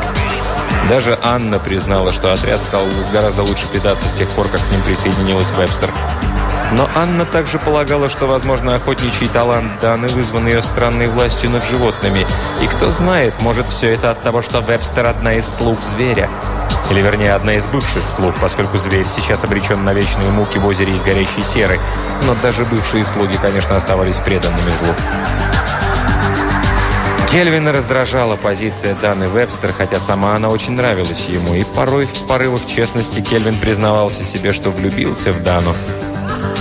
Даже Анна признала, что отряд стал гораздо лучше питаться с тех пор, как к ним присоединилась Вебстер. Но Анна также полагала, что, возможно, охотничий талант Даны вызван ее странной властью над животными. И кто знает, может, все это от того, что Вебстер одна из слуг зверя. Или, вернее, одна из бывших слуг, поскольку зверь сейчас обречен на вечные муки в озере из горящей серы. Но даже бывшие слуги, конечно, оставались преданными злу. Кельвина раздражала позиция Даны Вебстер, хотя сама она очень нравилась ему, и порой в порывах честности Кельвин признавался себе, что влюбился в Дану.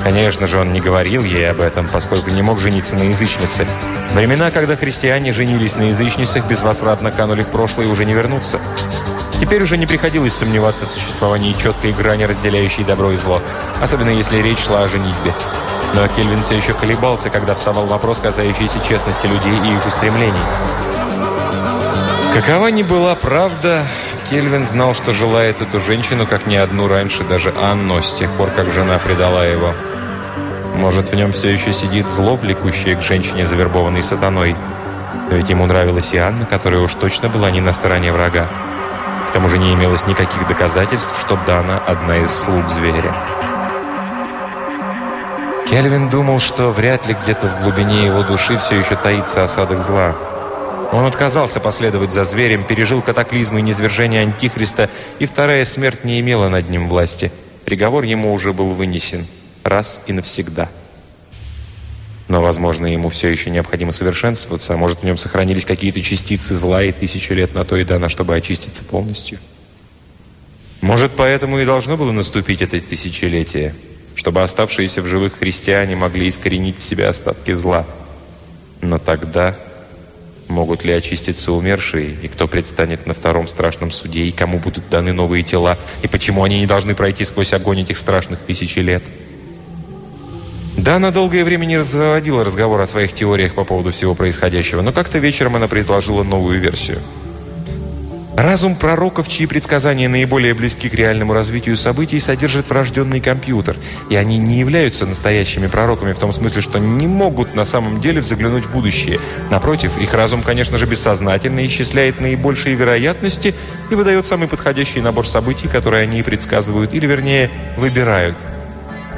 Конечно же, он не говорил ей об этом, поскольку не мог жениться на язычнице. Времена, когда христиане женились на язычницах, безвозвратно канули в прошлое и уже не вернутся. Теперь уже не приходилось сомневаться в существовании четкой грани, разделяющей добро и зло, особенно если речь шла о женитьбе. Но Кельвин все еще колебался, когда вставал вопрос, касающийся честности людей и их устремлений. Какова ни была правда, Кельвин знал, что желает эту женщину, как ни одну раньше, даже Анну, с тех пор, как жена предала его. Может, в нем все еще сидит зло, влекущее к женщине, завербованной сатаной. Ведь ему нравилась и Анна, которая уж точно была не на стороне врага. К тому же не имелось никаких доказательств, что Дана – одна из слуг зверя. Кельвин думал, что вряд ли где-то в глубине его души все еще таится осадок зла. Он отказался последовать за зверем, пережил катаклизмы и низвержение Антихриста, и вторая смерть не имела над ним власти. Приговор ему уже был вынесен раз и навсегда. Но, возможно, ему все еще необходимо совершенствоваться, а может, в нем сохранились какие-то частицы зла и тысячу лет на то и дано, чтобы очиститься полностью. Может, поэтому и должно было наступить это тысячелетие, чтобы оставшиеся в живых христиане могли искоренить в себе остатки зла. Но тогда могут ли очиститься умершие, и кто предстанет на втором страшном суде, и кому будут даны новые тела, и почему они не должны пройти сквозь огонь этих страшных тысячи лет? Да, она долгое время не заводила разговор о своих теориях по поводу всего происходящего, но как-то вечером она предложила новую версию – Разум пророков, чьи предсказания наиболее близки к реальному развитию событий, содержит врожденный компьютер, и они не являются настоящими пророками в том смысле, что не могут на самом деле заглянуть в будущее. Напротив, их разум, конечно же, бессознательно исчисляет наибольшие вероятности и выдает самый подходящий набор событий, которые они предсказывают, или, вернее, выбирают.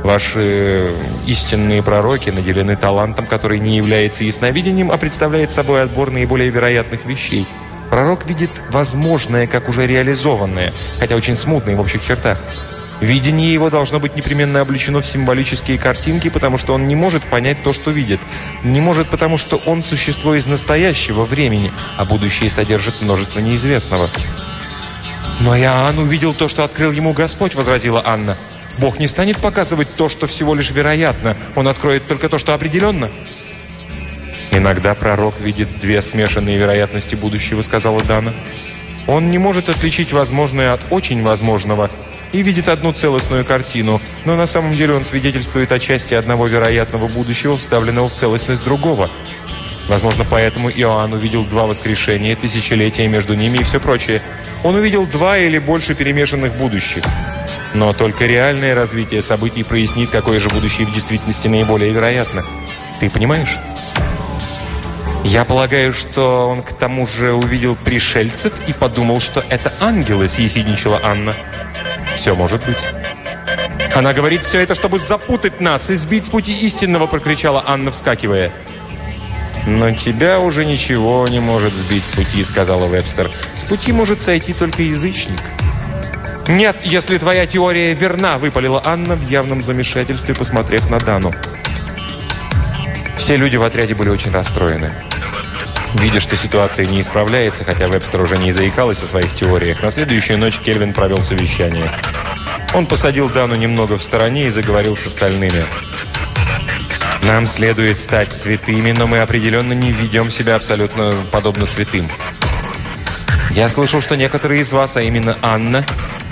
Ваши истинные пророки наделены талантом, который не является ясновидением, а представляет собой отбор наиболее вероятных вещей – Пророк видит возможное, как уже реализованное, хотя очень смутное в общих чертах. Видение его должно быть непременно облечено в символические картинки, потому что он не может понять то, что видит. Не может, потому что он существо из настоящего времени, а будущее содержит множество неизвестного. «Но Иоанн увидел то, что открыл ему Господь», — возразила Анна. «Бог не станет показывать то, что всего лишь вероятно. Он откроет только то, что определенно». «Иногда пророк видит две смешанные вероятности будущего», — сказала Дана. «Он не может отличить возможное от очень возможного и видит одну целостную картину, но на самом деле он свидетельствует о части одного вероятного будущего, вставленного в целостность другого. Возможно, поэтому Иоанн увидел два воскрешения, тысячелетия между ними и все прочее. Он увидел два или больше перемешанных будущих. Но только реальное развитие событий прояснит, какое же будущее в действительности наиболее вероятно. Ты понимаешь?» Я полагаю, что он к тому же увидел пришельцев и подумал, что это ангелы, съехидничала Анна. Все может быть. Она говорит все это, чтобы запутать нас и сбить с пути истинного, прокричала Анна, вскакивая. «Но тебя уже ничего не может сбить с пути», — сказала Вебстер. «С пути может сойти только язычник». «Нет, если твоя теория верна», — выпалила Анна в явном замешательстве, посмотрев на Дану. Все люди в отряде были очень расстроены. Видя, что ситуация не исправляется, хотя Вебстер уже не заикалась о своих теориях, на следующую ночь Кельвин провел совещание. Он посадил Дану немного в стороне и заговорил с остальными. «Нам следует стать святыми, но мы определенно не ведем себя абсолютно подобно святым. Я слышал, что некоторые из вас, а именно Анна,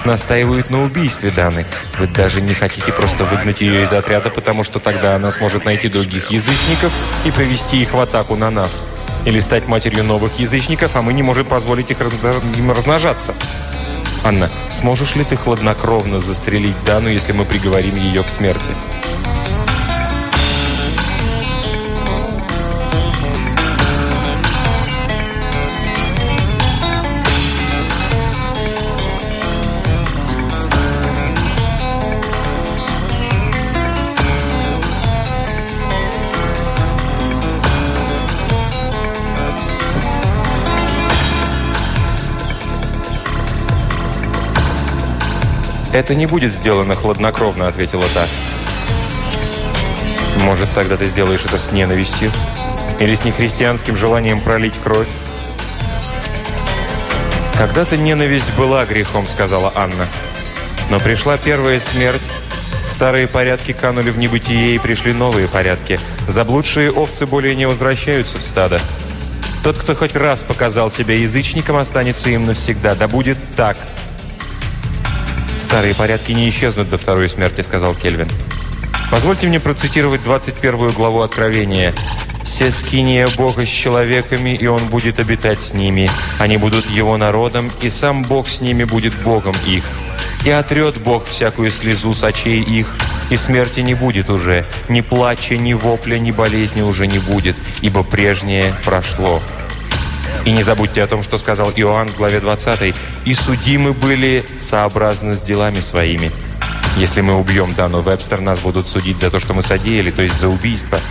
настаивают на убийстве Даны. Вы даже не хотите просто выгнать ее из отряда, потому что тогда она сможет найти других язычников и провести их в атаку на нас» или стать матерью новых язычников, а мы не можем позволить их им размножаться. Анна, сможешь ли ты хладнокровно застрелить Дану, если мы приговорим ее к смерти? «Это не будет сделано хладнокровно», — ответила та. «Может, тогда ты сделаешь это с ненавистью? Или с нехристианским желанием пролить кровь?» «Когда-то ненависть была грехом», — сказала Анна. «Но пришла первая смерть, Старые порядки канули в небытие, и пришли новые порядки. Заблудшие овцы более не возвращаются в стадо. Тот, кто хоть раз показал себя язычником, останется им навсегда. Да будет так. «Старые порядки не исчезнут до второй смерти», — сказал Кельвин. «Позвольте мне процитировать 21 главу Откровения. «Се скиния Бога с человеками, и Он будет обитать с ними. Они будут Его народом, и сам Бог с ними будет Богом их. И отрет Бог всякую слезу с очей их, и смерти не будет уже, ни плача, ни вопля, ни болезни уже не будет, ибо прежнее прошло». И не забудьте о том, что сказал Иоанн в главе 20. «И судимы были сообразно с делами своими». Если мы убьем Дану Вебстер, нас будут судить за то, что мы содеяли, то есть за убийство.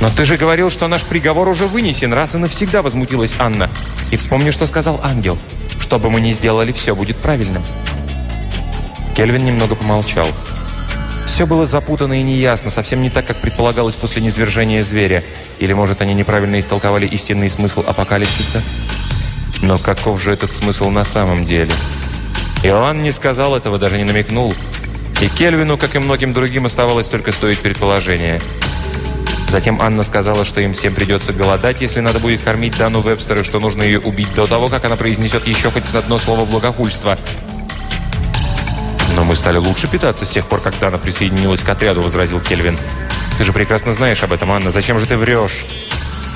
«Но ты же говорил, что наш приговор уже вынесен, раз и навсегда», — возмутилась Анна. «И вспомни, что сказал ангел. Что бы мы ни сделали, все будет правильным». Кельвин немного помолчал. Все было запутано и неясно, совсем не так, как предполагалось после низвержения зверя. Или, может, они неправильно истолковали истинный смысл апокалипсиса? Но каков же этот смысл на самом деле? Иоанн не сказал этого, даже не намекнул. И Кельвину, как и многим другим, оставалось только стоить предположение. Затем Анна сказала, что им всем придется голодать, если надо будет кормить Дану Вебстера, что нужно ее убить до того, как она произнесет еще хоть одно слово благохульства. «Но мы стали лучше питаться с тех пор, как Дана присоединилась к отряду», — возразил Кельвин. «Ты же прекрасно знаешь об этом, Анна. Зачем же ты врешь?»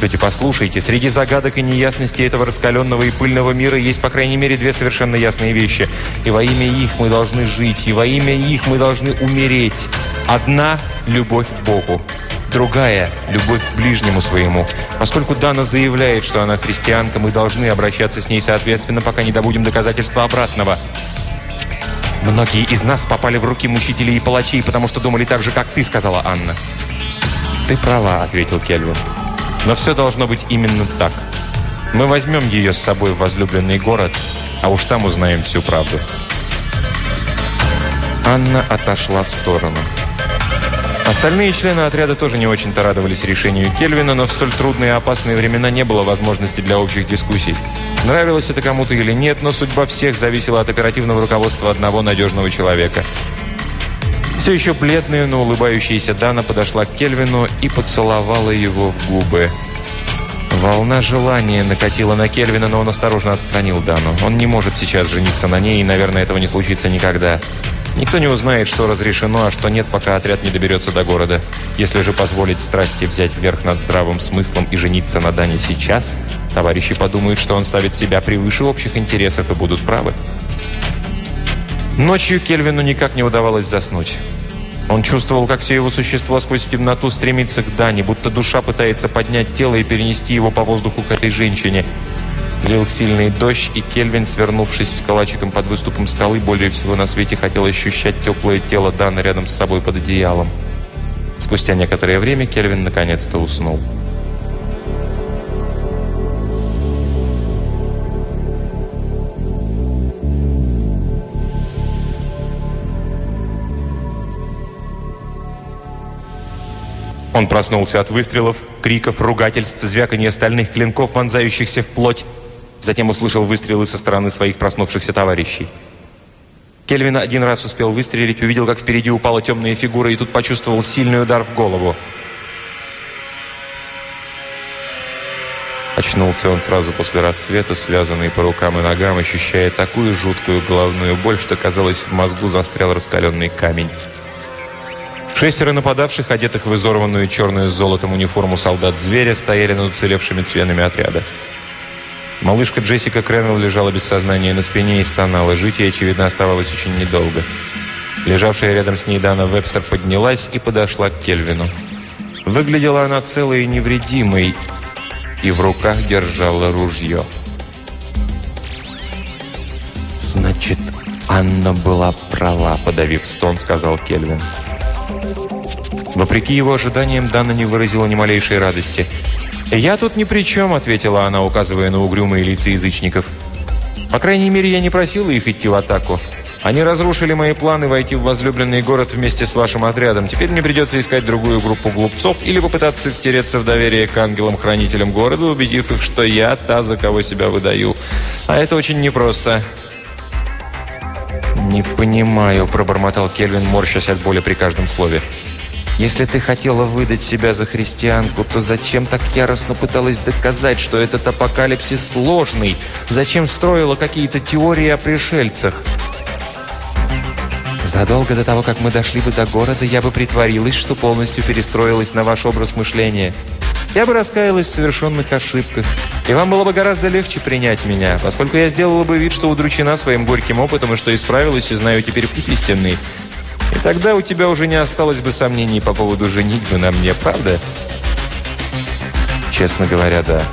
Люди, послушайте, среди загадок и неясностей этого раскаленного и пыльного мира есть, по крайней мере, две совершенно ясные вещи. И во имя их мы должны жить, и во имя их мы должны умереть. Одна – любовь к Богу. Другая – любовь к ближнему своему. Поскольку Дана заявляет, что она христианка, мы должны обращаться с ней соответственно, пока не добудем доказательства обратного. «Многие из нас попали в руки мучителей и палачей, потому что думали так же, как ты», – сказала Анна. «Ты права», – ответил Кельвин. Но все должно быть именно так. Мы возьмем ее с собой в возлюбленный город, а уж там узнаем всю правду. Анна отошла в сторону. Остальные члены отряда тоже не очень-то радовались решению Кельвина, но в столь трудные и опасные времена не было возможности для общих дискуссий. Нравилось это кому-то или нет, но судьба всех зависела от оперативного руководства одного надежного человека. Все еще бледная, но улыбающаяся Дана подошла к Кельвину и поцеловала его в губы. Волна желания накатила на Кельвина, но он осторожно отстранил Дану. Он не может сейчас жениться на ней, и, наверное, этого не случится никогда. Никто не узнает, что разрешено, а что нет, пока отряд не доберется до города. Если же позволить страсти взять верх над здравым смыслом и жениться на Дане сейчас, товарищи подумают, что он ставит себя превыше общих интересов и будут правы. Ночью Кельвину никак не удавалось заснуть. Он чувствовал, как все его существо сквозь темноту стремится к Дане, будто душа пытается поднять тело и перенести его по воздуху к этой женщине. Лил сильный дождь, и Кельвин, свернувшись калачиком под выступом скалы, более всего на свете хотел ощущать теплое тело Даны рядом с собой под одеялом. Спустя некоторое время Кельвин наконец-то уснул. Он проснулся от выстрелов, криков, ругательств, звяканья стальных клинков, вонзающихся в плоть. Затем услышал выстрелы со стороны своих проснувшихся товарищей. Кельвин один раз успел выстрелить, увидел, как впереди упала темная фигура, и тут почувствовал сильный удар в голову. Очнулся он сразу после рассвета, связанный по рукам и ногам, ощущая такую жуткую головную боль, что, казалось, в мозгу застрял раскаленный камень. Шестеро нападавших, одетых в изорванную черную с золотом униформу солдат-зверя, стояли над уцелевшими членами отряда. Малышка Джессика Кренвелл лежала без сознания на спине и стонала. Жить ей, очевидно, оставалось очень недолго. Лежавшая рядом с ней Дана Вебстер поднялась и подошла к Кельвину. Выглядела она целой и невредимой, и в руках держала ружье. «Значит, Анна была права», — подавив стон, сказал Кельвин. Вопреки его ожиданиям, Дана не выразила ни малейшей радости. «Я тут ни при чем», — ответила она, указывая на угрюмые лица язычников. «По крайней мере, я не просила их идти в атаку. Они разрушили мои планы войти в возлюбленный город вместе с вашим отрядом. Теперь мне придется искать другую группу глупцов или попытаться втереться в доверие к ангелам-хранителям города, убедив их, что я та, за кого себя выдаю. А это очень непросто». «Не понимаю», — пробормотал Кельвин, морщась от боли при каждом слове. Если ты хотела выдать себя за христианку, то зачем так яростно пыталась доказать, что этот апокалипсис сложный? Зачем строила какие-то теории о пришельцах? Задолго до того, как мы дошли бы до города, я бы притворилась, что полностью перестроилась на ваш образ мышления. Я бы раскаялась в совершенных ошибках, и вам было бы гораздо легче принять меня, поскольку я сделала бы вид, что удручена своим горьким опытом и что исправилась и знаю теперь путь истинный. И тогда у тебя уже не осталось бы сомнений по поводу женитьбы на мне, правда? Честно говоря, да.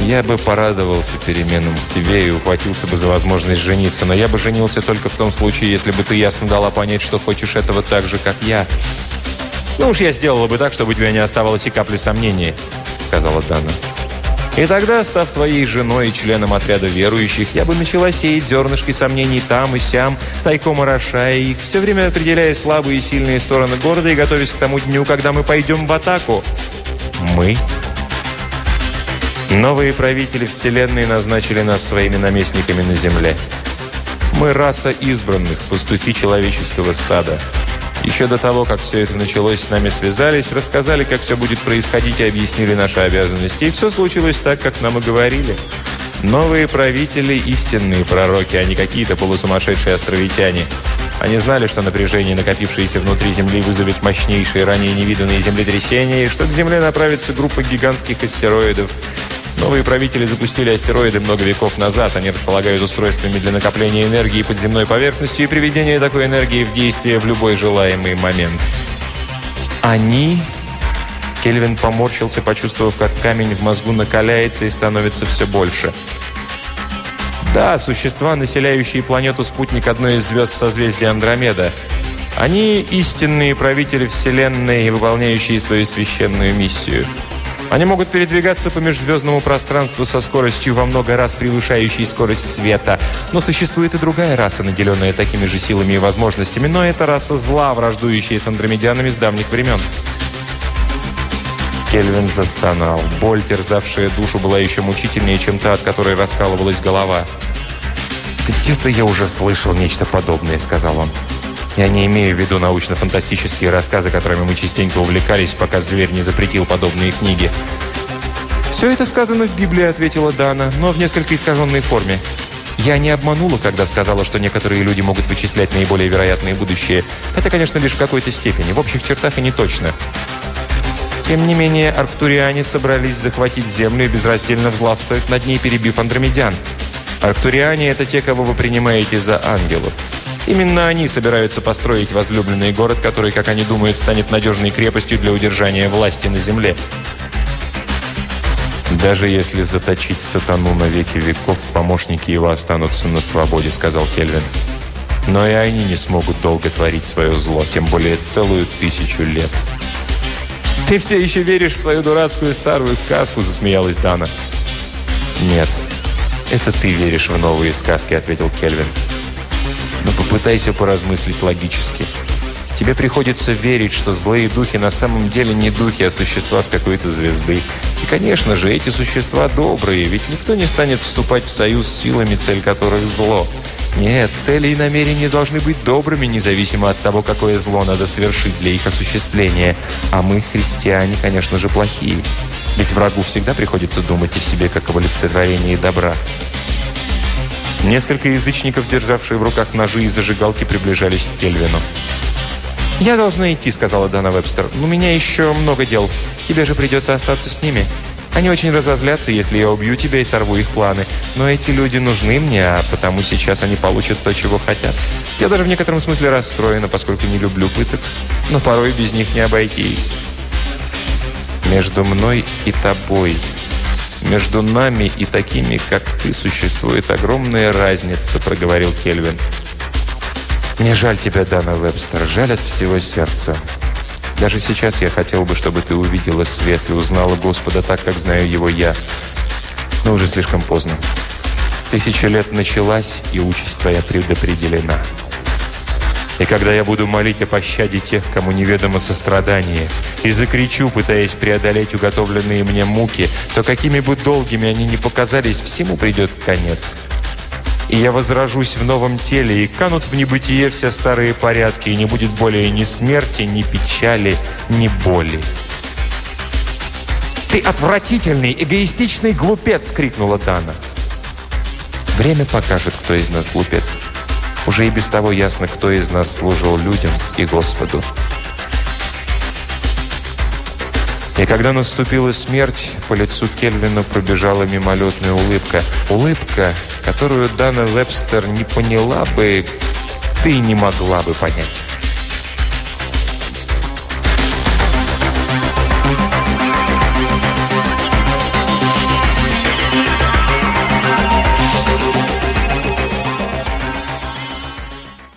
Я бы порадовался переменам к тебе и ухватился бы за возможность жениться, но я бы женился только в том случае, если бы ты ясно дала понять, что хочешь этого так же, как я. Ну уж я сделала бы так, чтобы у тебя не оставалось и капли сомнений, сказала Дана. И тогда, став твоей женой и членом отряда верующих, я бы начала сеять зернышки сомнений там и сям, тайком орошая их, все время определяя слабые и сильные стороны города и готовясь к тому дню, когда мы пойдем в атаку. Мы Новые правители Вселенной назначили нас своими наместниками на Земле. Мы раса избранных, пастухи человеческого стада. Еще до того, как все это началось, с нами связались, рассказали, как все будет происходить и объяснили наши обязанности. И все случилось так, как нам и говорили. Новые правители – истинные пророки, а не какие-то полусумасшедшие островитяне. Они знали, что напряжение, накопившееся внутри Земли, вызовет мощнейшие, ранее невиданные землетрясения, и что к Земле направится группа гигантских астероидов. Новые правители запустили астероиды много веков назад. Они располагают устройствами для накопления энергии под земной поверхностью и приведения такой энергии в действие в любой желаемый момент. Они... Кельвин поморщился, почувствовав, как камень в мозгу накаляется и становится все больше. Да, существа, населяющие планету спутник одной из звезд в созвездии Андромеда. Они истинные правители Вселенной, выполняющие свою священную миссию – они могут передвигаться по межзвездному пространству со скоростью во много раз превышающей скорость света. Но существует и другая раса, наделенная такими же силами и возможностями, но это раса зла, враждующая с андромедянами с давних времен. Кельвин застонал. Боль, терзавшая душу, была еще мучительнее, чем та, от которой раскалывалась голова. «Где-то я уже слышал нечто подобное», — сказал он. Я не имею в виду научно-фантастические рассказы, которыми мы частенько увлекались, пока зверь не запретил подобные книги. «Все это сказано в Библии», — ответила Дана, «но в несколько искаженной форме. Я не обманула, когда сказала, что некоторые люди могут вычислять наиболее вероятные будущее. Это, конечно, лишь в какой-то степени, в общих чертах и не точно. Тем не менее, арктуриане собрались захватить Землю и безраздельно взлавствовать над ней, перебив андромедян. Арктуриане – это те, кого вы принимаете за ангелов. Именно они собираются построить возлюбленный город, который, как они думают, станет надежной крепостью для удержания власти на земле. «Даже если заточить сатану на веки веков, помощники его останутся на свободе», — сказал Кельвин. «Но и они не смогут долго творить свое зло, тем более целую тысячу лет». «Ты все еще веришь в свою дурацкую старую сказку?» — засмеялась Дана. «Нет, это ты веришь в новые сказки», — ответил Кельвин. Но попытайся поразмыслить логически. Тебе приходится верить, что злые духи на самом деле не духи, а существа с какой-то звезды. И, конечно же, эти существа добрые, ведь никто не станет вступать в союз с силами, цель которых зло. Нет, цели и намерения должны быть добрыми, независимо от того, какое зло надо совершить для их осуществления. А мы, христиане, конечно же, плохие. Ведь врагу всегда приходится думать о себе как об олицетворении добра. Несколько язычников, державшие в руках ножи и зажигалки, приближались к Кельвину. «Я должна идти», — сказала Дана Вебстер. «У меня еще много дел. Тебе же придется остаться с ними. Они очень разозлятся, если я убью тебя и сорву их планы. Но эти люди нужны мне, а потому сейчас они получат то, чего хотят. Я даже в некотором смысле расстроена, поскольку не люблю пыток. Но порой без них не обойтись». «Между мной и тобой», «Между нами и такими, как ты, существует огромная разница», — проговорил Кельвин. «Мне жаль тебя, Дана Вебстер, жаль от всего сердца. Даже сейчас я хотел бы, чтобы ты увидела свет и узнала Господа так, как знаю его я. Но уже слишком поздно. Тысяча лет началась, и участь твоя предопределена». И когда я буду молить о пощаде тех, кому неведомо сострадание, и закричу, пытаясь преодолеть уготовленные мне муки, то какими бы долгими они ни показались, всему придет конец. И я возражусь в новом теле, и канут в небытие все старые порядки, и не будет более ни смерти, ни печали, ни боли. «Ты отвратительный, эгоистичный глупец!» — крикнула Дана. «Время покажет, кто из нас глупец». Уже и без того ясно, кто из нас служил людям и Господу. И когда наступила смерть, по лицу Кельвина пробежала мимолетная улыбка. Улыбка, которую Дана Вебстер не поняла бы, ты не могла бы понять.